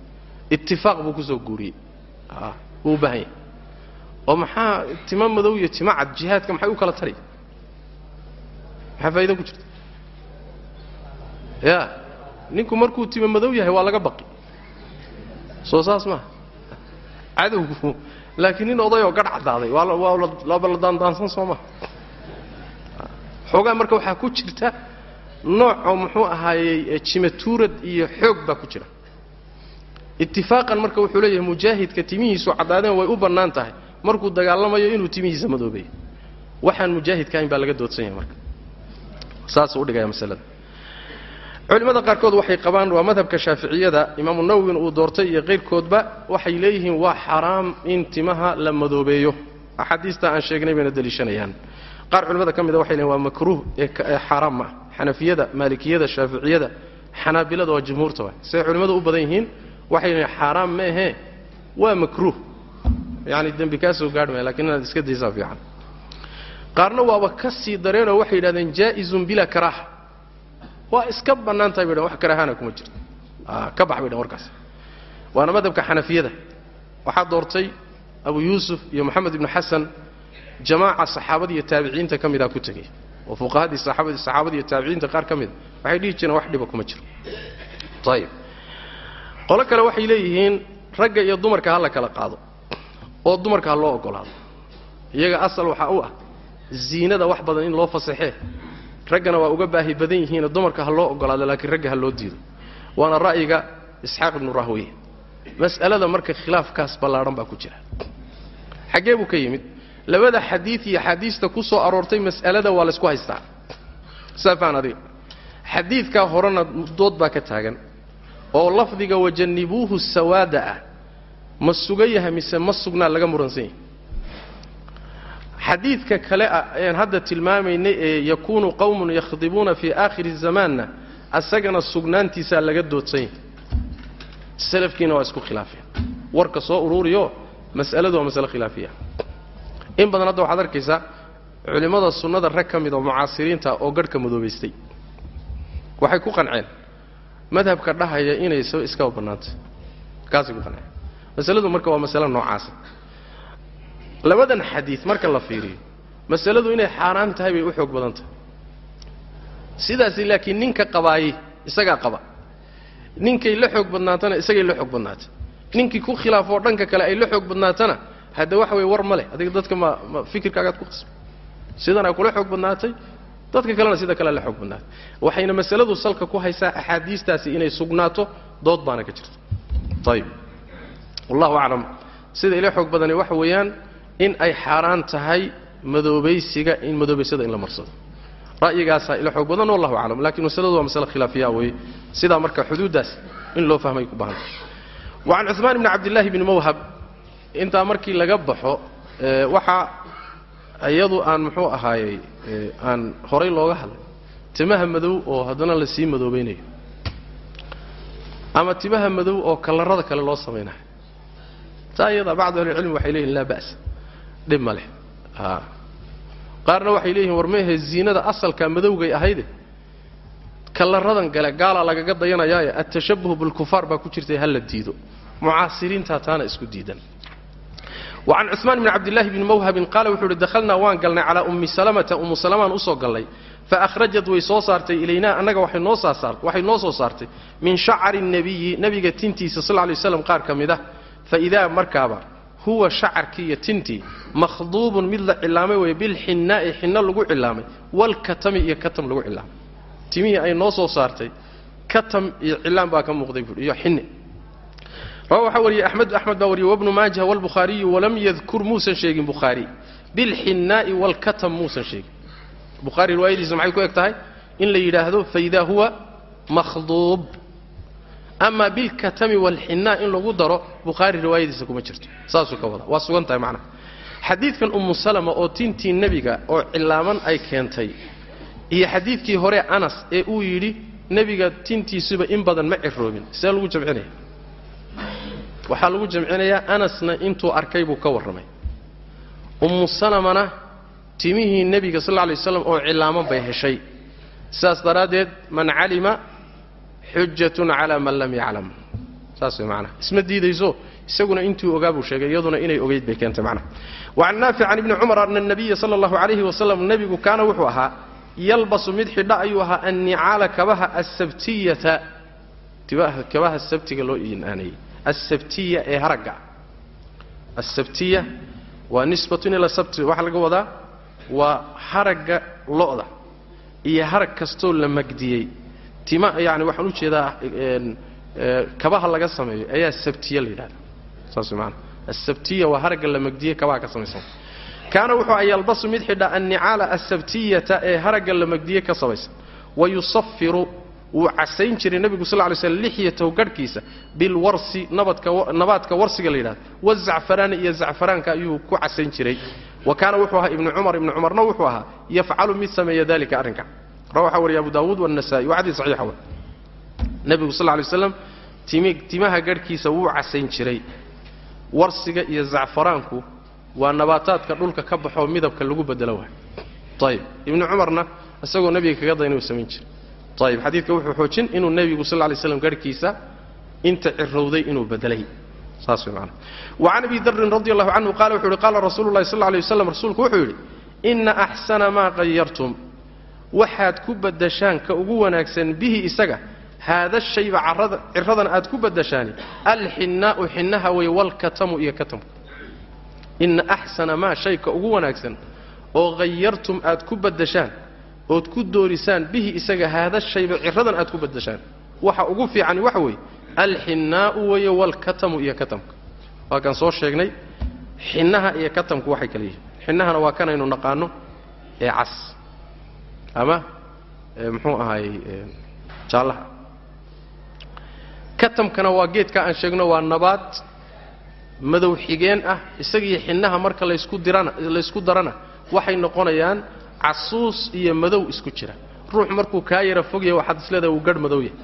Speaker 1: itifaaq buu ku soo guuriyey. Wuu u baahan yahay. Oo maxaa tima madow iyo tima cad jihaadka maxay u kala tari maxaa faa'ido ku jirta? Ya ninku markuu tima madow yahay waa laga baqi. Soo saas maaha cadowgu laakiin nin odayoo gadh caddaaday waa la daandaansan soo maha xoogaa marka waxaa ku jirta noocoo muxuu ahaayey jimatuurad iyo xoog baa ku jira. Itifaaqan marka wuxuu leeyahay mujaahidka timihiisu caddaadeen way u bannaan tahay. Markuu dagaalamayo inuu timihiisa madoobeeyo waxaan mujaahidka ahayn baa laga doodsan yahay marka. Saasuu udhigaya masalada culimmada qaarkood waxay qabaan waa madhabka shaaficiyada. Imaamu nawowina uu doortay iyo qayrkoodba waxay leeyihiin waa xaraam in timaha la madoobeeyo. Axaadiista aan sheegnay bayna deliishanayaan qaar culimmada ka mida waxay leeyiin waa makruuh ee xaaraam ah. Xanafiyada maalikiyada shaaficiyada xanaabilada waa jumhuurta wa siday culimmadu u badan yihiin waxay leeyiin xaaraam ma ahee waa makruuh. Yacani dembi kaa soo gaadh maya laakiin inaad iska daysaa fiican. Qaarna waaba ka sii dareenoo waxay yidhahdeen jaa'izun bilaa karaaha waa iska bannaan tahay bay wax karaahana kuma jirto. Ka bax bay dhan warkaas. Waana madhabka xanafiyada. Waxaa doortay abu yuusuf iyo moxamed ibnu xasan jamaaca saxaabada iyo taabiciinta ka midaa ku tegay oo fuqahadii saxaabadii saxaabada iyo taabiciinta qaar ka mida waxay dhihi jireen wax dhiba kuma jiro. Ayib qolo kale waxay leeyihiin ragga iyo dumarka ha la kala qaado oo dumarka ha loo ogolaado iyaga asal waxaa u ah ziinada wax badan in loo fasaxee raggana waa uga baahi badan yihiinoo dumarka ha loo ogolaado laakiin ragga ha loo diido. Waana ra'yiga isxaaq ibnu rahweye mas'alada marka khilaafkaas ballaadhan baa ku jira. Xaggee buu ka yimid. Labada xadiid iyo axaadiista ku soo aroortay mas'alada waa laysku haystaa. Saafaan adiga xadiidkaa horena dood baa ka taagan oo lafdiga wajannibuuhu sawaada ah. Ma sugan yahay mise ma sugnaa laga muransan yahay xadiidka kale ah ayaan hadda tilmaamaynay ee yakuunu qowmun yakhdibuuna fii aakhiri zamaanna asagana sugnaantiisaa laga doodsan yahay. Salafkiina waa isku khilaafeen. Warka soo ururiyo mas'aladu waa masale khilaafiya. In badan hadda waxaad arkaysaa culimmada sunnada rag ka mid oo mucaasiriinta oo garhka madoobaystay waxay ku qanceen. Madhabka dhahaya inay iskaba bannaantay. Kaasay ku qanceen. Masaladu marka waa masale noocaasa labadan xadiid marka la fiiriyo masaladu inay xaaraan tahay bay u xoog badan tahay. Sidaasi laakiin ninka qabaayey isagaa qaba. Ninkay la xoog badnaatana isagay la xoog badnaatay. Ninkii ku khilaafoo dhanka kale ay la xoog badnaatana hadda waxa weye war ma leh. Adiga dadka ma ma fikirkaagaad ku qasba sidanaa kula xoog badnaatay dadka kalena sida kale la xoog badnaatay. Waxayna masaladu salka ku haysaa axaadiistaasi inay sugnaato dood baana ka jirta ayib wallahu aclam. Sida ila xoog badani waxa weeyaan in ay xaaraan tahay madoobaysiga in madoobaysada in la marsado. Ra'yigaasaa ila xoog badan wallahu aclam. Lakiin masaladu waa masale khilaafiya weeye sidaa marka xuduuddaas in loo fahmay ku baahanta wacan cuثmaan bni cabdillaahi bni mawhab intaa markii laga baxo waxaa iyadu aan muxuu ahaayey aan horay looga hadlay timaha madow oo haddana la sii madoobaynayo ama timaha madow oo kalarada kale loo samaynayo. Taa iyada bacdu ahlicilmi waxay leeyihiin laa ba'sa dhib ma leh. Qaarna waxay leeyihiin war meehe ziinada asalka madowgay ahayde. Kalaradan gale gaalaa lagaga dayanayaaye. Atashabuhu bilkufaar baa ku jirtay ha la diido. Mucaasiriintaa taana isku diidan. Wacan cuثmaan bni cabdillaahi bni mawhabin qaala wuxuu uhi dakhalnaa waan galnay calaa ummi salamata. Ummu salamaan u soo gallay faakhrajat way soo saartay ilaynaa annaga waxay noo soo saartay. Min shacari nebiyi nebiga tintiisa sal lay waslam qaar ka mid ah. Faidaa markaaba huwa shacarkii iyo tintii makhduubun mid la cilaamay weeye bilxinnaa'i xinno lagu cilaamay walkatami iyo katam lagu cilaamay. Timihii ay noo soo saartay katam iyo cilaan baa ka muuqday buui iyo xinne. Rawa waxaa wariyey axmed axmed baa wariyey wabnu maajah walbukhaariyu walam yadkur muusan sheegin bukhaari. Bilxinnaa'i walkatam muusan sheegin. Bukhaari riwaayadiisa maxay ku eg tahay in la yidhaahdo faidaa huwa makhduub ama bilkatami walxinnaa in lagu daro bukhaari riwaayadiisa kuma jirto. Saasuu ka wada waa sugan tahay macnaha. Xadiidkan ummu salama oo tintii nebiga oo cilaaman ay keentay iyo xadiidkii hore anas ee uu yidhi nebiga tintiisuba in badan ma ciroobin see lagu jamcinaya? Waxaa lagu jamcinayaa anasna intuu arkay buu ka warramay. Ummu salamana timihii nebiga sal lla alay waslam oo cilaaman bay heshay. Sidaas daraaddeed man calima xujatun calaa man lam yaclam. Saas way macnaha isma diidayso isaguna intuu ogaa buu sheegay iyaduna inay ogayd bay keentay macnaha wacan naafic can ibni cumar ana nabiya sala allahu calayhi wasalam nebigu kaana wuxuu ahaa yalbasu mid xidha ayuu ahaa annicaala kabaha asabtiyata kabaha sabtiga loo iinaanayey asabtiya ee haragga. Asabtiya waa nisbatun ila sabti waxaa laga wadaa waa haragga lo'da iyo harag kastoo la magdiyey tima yani waxaan u jeedaa kabaha laga sameeyo ayaa sabtiya la yidhahda saas maana asabtiya waa haragga la magdiyey kabaha ka samaysan. Kaana wuxuu a yalbasu mid xidha annicaala asabtiyata ee haragga la magdiye ka samaysan. Wa yusafiru wuu casayn jiray nebigu sal lay slm lixyatahu garhkiisa bilwarsi nabaadka warsiga la yidhahdo wazacfaraani iyo zacfaraanka ayuu ku casayn jiray. Wa kaana wuxuu ahaa ibnu cumar ibnu cumarna wuxuu ahaa yafcalu mid sameeya dalika arrinka ra waxaa wariya abu daawuud wanasa'i waa xadiis saxiixa wey nebigu sal lay slam timaha garhkiisa wuu casayn jiray. Warsiga iyo zacfaraanku waa nabaataadka dhulka ka baxoo midabka lagu bedelo waay. Ayib ibnu cumarna isagoo nebiga kaga dayna uu samayn jiray. Ayib xadiidka wuxuu xoojin inuu nebigu sal lay slam garhkiisa inta cirowday inuu bedelay saas way maanaa wa can abi darin radi allahu canhu qaala wuxuu yidhi qaala rasuulu llahi sal lay waslam rasuulku wuxuu yidhi inna axsana maa qayartum waxaad ku badashaan ka ugu wanaagsan bihi isaga. Haada shayba ciradan aad ku badashaani alxinnaa'u xinnaha wey walkatamu iyo katamku inna axsana maa shayka ugu wanaagsan oo hayartum aad ku badashaan ood ku doorisaan bihi isaga haada shayba ciradan aad ku badashaan waxa ugu fiicani waxa weeye alxinnaa'u weeye walkatamu iyo katamka waa kaan soo sheegnay xinnaha iyo katamku waxay kala yihiin. Xinnahana waa kanaynu naqaano ee cas ama muxuu ahaayey jaallaha katamkana waa geedka aan sheegno waa nabaad madow xigeen ah isagiiyo xinnaha marka laysku dirana laysku darana waxay noqonayaan casuus iyo madow isku jira. Ruux markuu kaa yara fogyahay waxaad isleedahay uu garh madow yahay.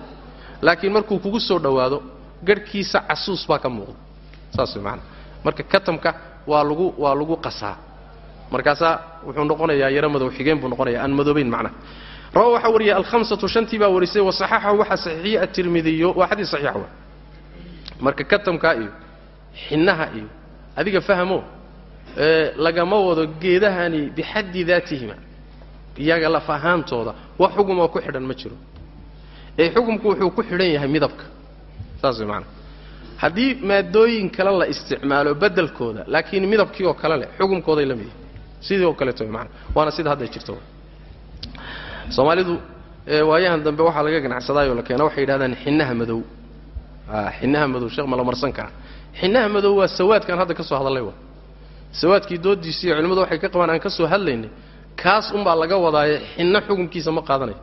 Speaker 1: Laakiin markuu kugu soo dhowaado garhkiisa casuus baa ka muuqda. Saas way macanaa marka katamka waa lagu waa lagu qasaa markaasaa wuxuu noqonayaa yaro madow xigeen buu noqonaya aan madoobayn macnaha rawa waxaa wariyay alhamsatu shantii baa warisay wasaxaxahu waxaa saxiixiyey atirmidiyo waa xadiis saxiixa wa marka katamkaa iyo xinnaha iyo adiga fahmo lagama wado geedahani bixaddi daatihima iyaga laf ahaantooda wax xugumoo ku xidhan ma jiro. Ee xukumku wuxuu ku xidhan yahay midabka saas way macanaa haddii maadooyin kale la isticmaalo beddelkooda laakiin midabkii oo kale leh xukumkooday la mid yihiin sidii oo kaleeto macanaa waana sida hadday jirto. Soomaalidu waayahan dambe waxaa laga ganacsadaayoo la keena waxay yidhahdaan xinnaha madow. Xinnaha madow sheekh ma la marsan karaa xinnaha madow waa sawaadkaan hadda ka soo hadallay wa. Sawaadkii doodiisii culimmadu waxay ka qabaan aan ka soo hadlaynay kaas unbaa laga wadaaye xinno xukunkiisa ma qaadanayo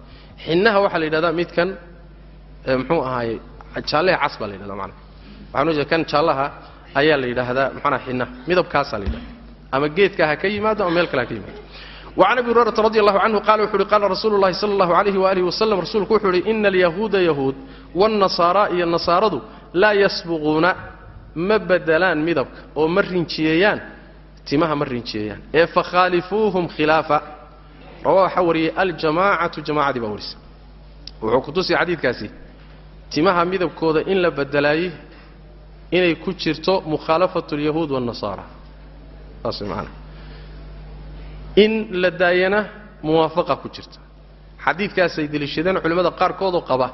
Speaker 1: xinnaha waxaa la yidhahdaa midkan muxuu ahaaye jaallaha cas baa la yidhahdaa maanaa waxaan u jeeda kan jaallaha ayaa la yidhaahdaa maxanaa xinnaha midabkaasaa la yidhahda ama geedka ha ka yimaado ama meel kale ha ka yimaado. Wacan abi hurayrata radi allahu canhu qaala wuxu uhi qaala rasuulu llahi sala allahu calayhi waalihi wasalam rasuulku wuxuu uhi ina alyahuuda yahuud waalnasaaraa iyo nasaaradu laa yasbuquuna ma bedelaan midabka oo ma rinjiyeeyaan timaha ma rinjiyeeyaan ee fakhaalifuuhum khilaafa. Rawaa waxaa wariyey aljamaacatu jamaacadii baa warisa wuxuu kutusay xadiidkaasi timaha midabkooda in la bedelaaye inay ku jirto mukhaalafatulyahuud waannasaara saas maana in la daayana muwaafaqa ku jirta. Xadiidkaasay deliishadeen culimmada qaarkoodoo qaba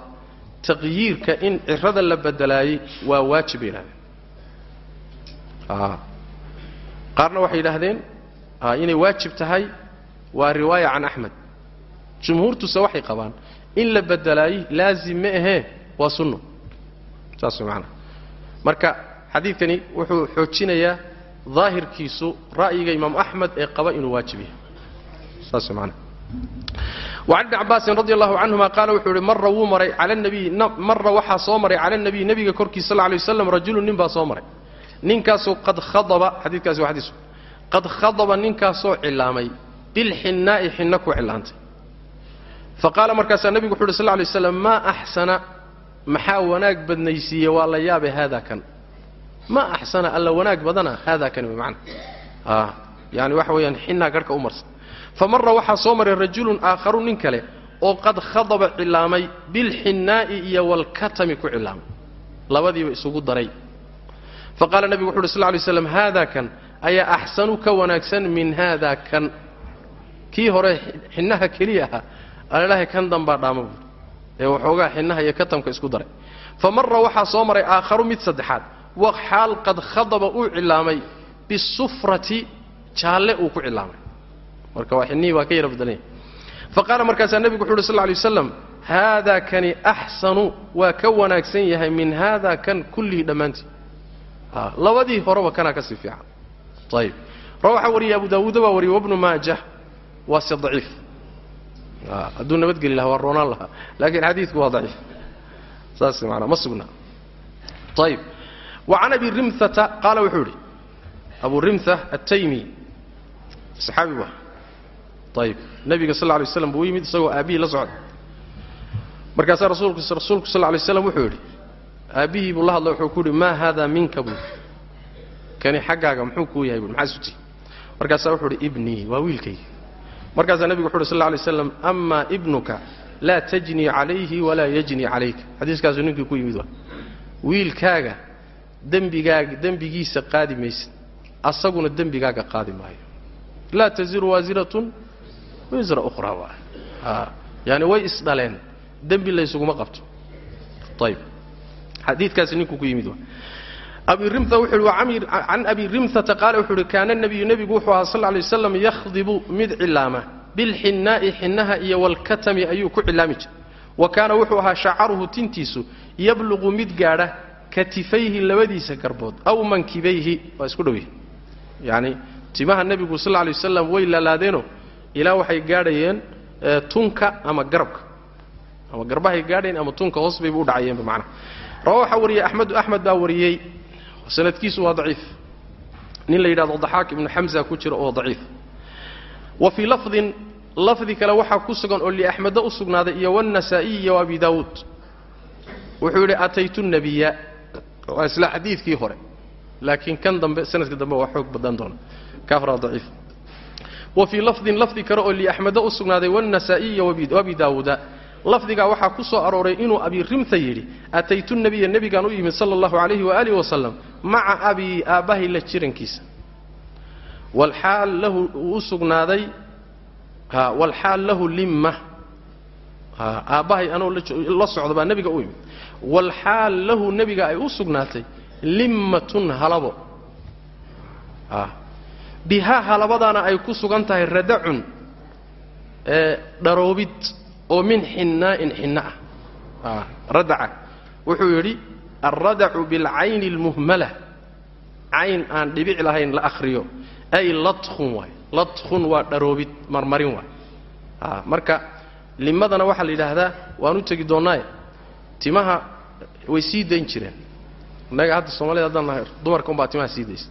Speaker 1: taqyiirka in cirada la bedelaayey waa waajib yidhahdeen qaarna waxay yidhaahdeen inay waajib tahay waa riwaaya can axmed jumhuurtuse waxay qabaan in la bedelaayey laazim ma ahee waa sunno. Saas maanaa marka xadiidkani wuxuu xoojinayaa daahirkiisu ra'yiga imaamu axmed ee qaba inuu waajib yahay. Saas man wacan ibni cabbaasin radi allahu canhuma qaala wuxuu ihi marra wuu maray cala nabiyi marra waxaa soo maray cala nabiyi nebiga korkiisa sal ly waslam rajulun nin baa soo maray. Ninkaasu qad khadaba xadiikaasi waa xadiis qad khadaba ninkaasoo cilaamay bilxinnaa'i xinna ku cilaantay fa qaala markaasaa nebigu wuxu uhi sal ly waslam maa axsana maxaa wanaag badnaysiiye waa la yaabay haada kan maa axsana alla wanaag badana haada kan bimacna yani waxa weeyaan xinnaa garhka u marsan. Famara waxaa soo maray rajulun aakharu nin kale oo qad khadaba cilaamay bilxinnaa'i iyo walkatami ku cilaamay. Labadiiba isugu daray. Faqaala nebigu wuxu uhi sl lay slam haada kan ayaa axsanu ka wanaagsan min haada kan? Kii hore xinnaha keliya ahaa alalahay kan dambaa dhaama buuri ee waxoogaa xinnaha iyo katamka isku daray. Fa mara waxaa soo maray aakharu mid saddexaad waqxaal qad khadaba uu cilaamay bisufrati jaalle uu ku cilaamay. Marka waa xinnihii waa ka yara badalanya fa qaala markaasaa nebigu wuxu uhi sl lay waslam haada kani axsanu waa ka wanaagsan yahay min haada kan kullihii dhammaantii. Labadii horeba kanaa ka sii fiican. Ayib ra waxaa wariyay abu daawuuda baa wariyay wabnu maajah waa se daciif. Hadduu nabadgeli lahaa waa roonaan lahaa. Laakiin xadiidku waa daciif. Saas maanaa ma sugnaa ayib wa can abi rimhata qaala wuxuu idhi abu rimha ataymi saxaabi waa ayib nebiga sal lay slam buu yimid isagoo aabbihii la socda markaasaa rasuulku sal lay slam wuxuu yidhi aabbihii buu la hadla wuxuu ku yidhi maa haada minka buu kani xaggaaga muxuu kuu yahay bui maxaa suti markaasaa wuxuu idhi ibnii waa wiilkaygi markaasaa nebigu wuxu uhi sal lay slam amaa ibnuka laa tajnii calayhi walaa yajnii calayka. Xadiiskaasuu ninkii ku yimid waa wiilkaaga dembigaaga dembigiisa qaadi maysid. Asaguna dembigaaga qaadi maayo. Laa taziru waasiratun wisra ukhraa waa. Yaani way isdhaleen dembi laysuguma qabto. Ayib xadiikaasi ninkuu ku yimid waa. Abi rimhata qaala wuxuu uhi kaana nebiyu nebigu wuxuu ahaa sal lay waslam yakhdibu mid cilaama. Bilxinnaa'i xinnaha iyo walkatami ayuu ku cilaami jiray. Wa kaana wuxuu ahaa shacaruhu tintiisu yabluqu mid gaadha katifayhi labadiisa garbood aw mankibayhi waa isku dhow yacni timaha nebigu sal lay wasalam way laalaadeenoo ilaa waxay gaadhayeen tunka ama garabka. Ama garbahay gaadhayeen ama tunka hoos bayba u dhacayeenba macnaha rawa waxaa wariyey axmedu axmed baa wariyey sanadkiisu waa daciif. Nin la yidhahdo daxaak ibnu xamza ku jira oo daciif. Wa fii lafdin lafdi kale waxaa ku sugan oo liaxmeda u sugnaaday iyo wannasaa'iy iyo abi daawuud. Wuxuu yidhi ataytu nabiya waa isla xadiidkii hore. Laakiin kan dambe sanadka dambe waa xoog badan doona kaafra daciif. Wa fii lafdin lafdi kale oo liaxmeda u sugnaaday wannasaa'iy iyo abi daawuuda. Lafdigaa waxaa ku soo arooray inuu abi rimta yidhi ataytu nabiya nebigaan u yimid sala allahu calayhi waaalih wasalam maca abii aabbahay la jirankiisa. Walxaal lahu u sugnaaday walxaal lahu limma. Aabbahay anoo la socda baa nebiga u yimid walxaal lahu nebiga ay u sugnaatay limmatun halabo. Bihaa halabadaana ay ku sugan tahay radacun dharoobid oo min xinnaa'in xinna ah. Radaca. Wuxuu yidhi alradacu bilcayni اlmuhmala cayn aan dhibic lahayn la akhriyo. Ay latkhun waay. Latkhun waa dharoobid marmarin waay. Marka limadana waxaa la yidhaahdaa waan u tegi doonnaaye timaha way sii dayn jireen. Innaga hadda soomaalida haddaan nahay dumarka umbaa timaha sii daysa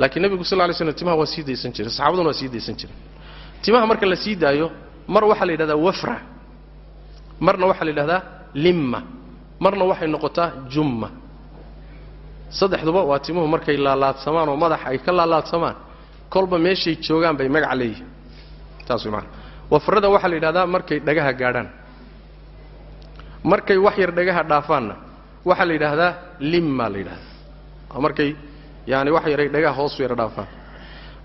Speaker 1: laakiin nebigu sal lay slm timaha waa sii daysan jireen saxaabaduna waa sii daysan jireen. Timaha marka la sii daayo mar waxaa la yidhahdaa wafra. Marna waxaa la yidhahdaa limma. Marna waxay noqotaa jumma. Saddexduba waa timuhu markay laalaadsamaan oo madaxa ay ka laalaadsamaan. Kolba meeshay joogaan bay magac leeyihiin taas way maana wafrada waxaa la yidhahdaa markay dhagaha gaadhaan markay wax yar dhagaha dhaafaanna waxaa la yidhaahdaa limma la yidhahdaa markay yaani wax yaray dhagaha hoosu yara dhaafaan.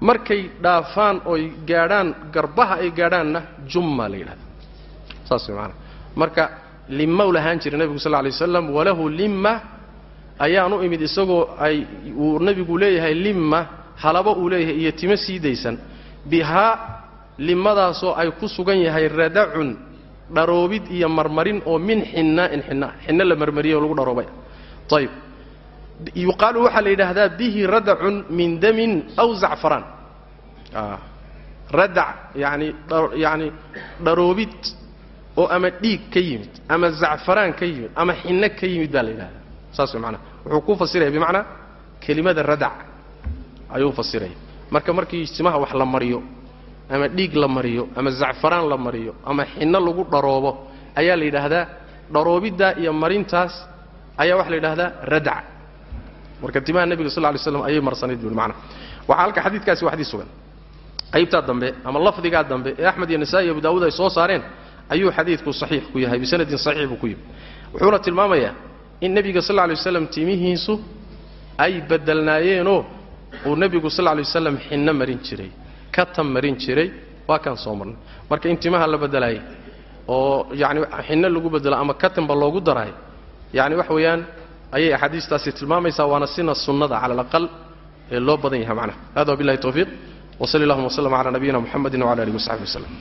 Speaker 1: Markay dhaafaan oy gaadhaan garbaha ay gaadhaanna jumma la yidhahda saas way maanaa marka limma u lahaan jira nebigu sal lay waslam walahu limma ayaan u imid isagoo ay uu nebigu leeyahay limma halaba uu leeyahay iyo timo sii daysan bihaa limadaasoo ay ku sugan yahay radacun dharoobid iyo marmarin oo min xinnaa'in xinna xinno la marmariyey oo lagu dharoobay. Ayib yuqaalu waxaa la yidhaahdaa bihi radacun min damin aw zacfaraan radac yani yani dharoobid oo ama dhiig ka yimid ama zacfaraan ka yimid ama xinno ka yimid baa la yidhahdaa saas way manaa wuxuu ku fasiraya bimacnaa kelimada radac ayuu fasiraya. Marka markii timaha wax la mariyo ama dhiig la mariyo ama zacfaraan la mariyo ama xinno lagu dharoobo ayaa la yidhaahdaa dharoobiddaa iyo marintaas ayaa waxaa la yidhahdaa radac. Marka timaha nebiga sal lay slam ayay marsanayd bui mana waxaa halka xadiidkaasi waa xadiis sugan. Qaybtaa dambe ama lafdigaa dambe ee axmed iyo nasa'i iyo abu daawuud ay soo saareen ayuu xadiidku saxiix ku yahay bisanadin saxiix buu ku yimi wuxuuna tilmaamayaa in nebiga sal lay waslam timihiisu ay bedelnaayeenoo uu nebigu sal lay waslam xinno marin jiray katan marin jiray waa kaan soo marnay. Marka in timaha la bedelaayay oo yani xinno lagu bedelo ama katanba loogu daraay yani wax weeyaan ayay axaadiistaasi tilmaamaysaa waana sina sunnada cala alaqal ee loo badan yahay macnaha. Hada wabillahi tawfiiq wsali allahuma wslm cala nabiyina muxamedi wcala alihi wasaxbi waslem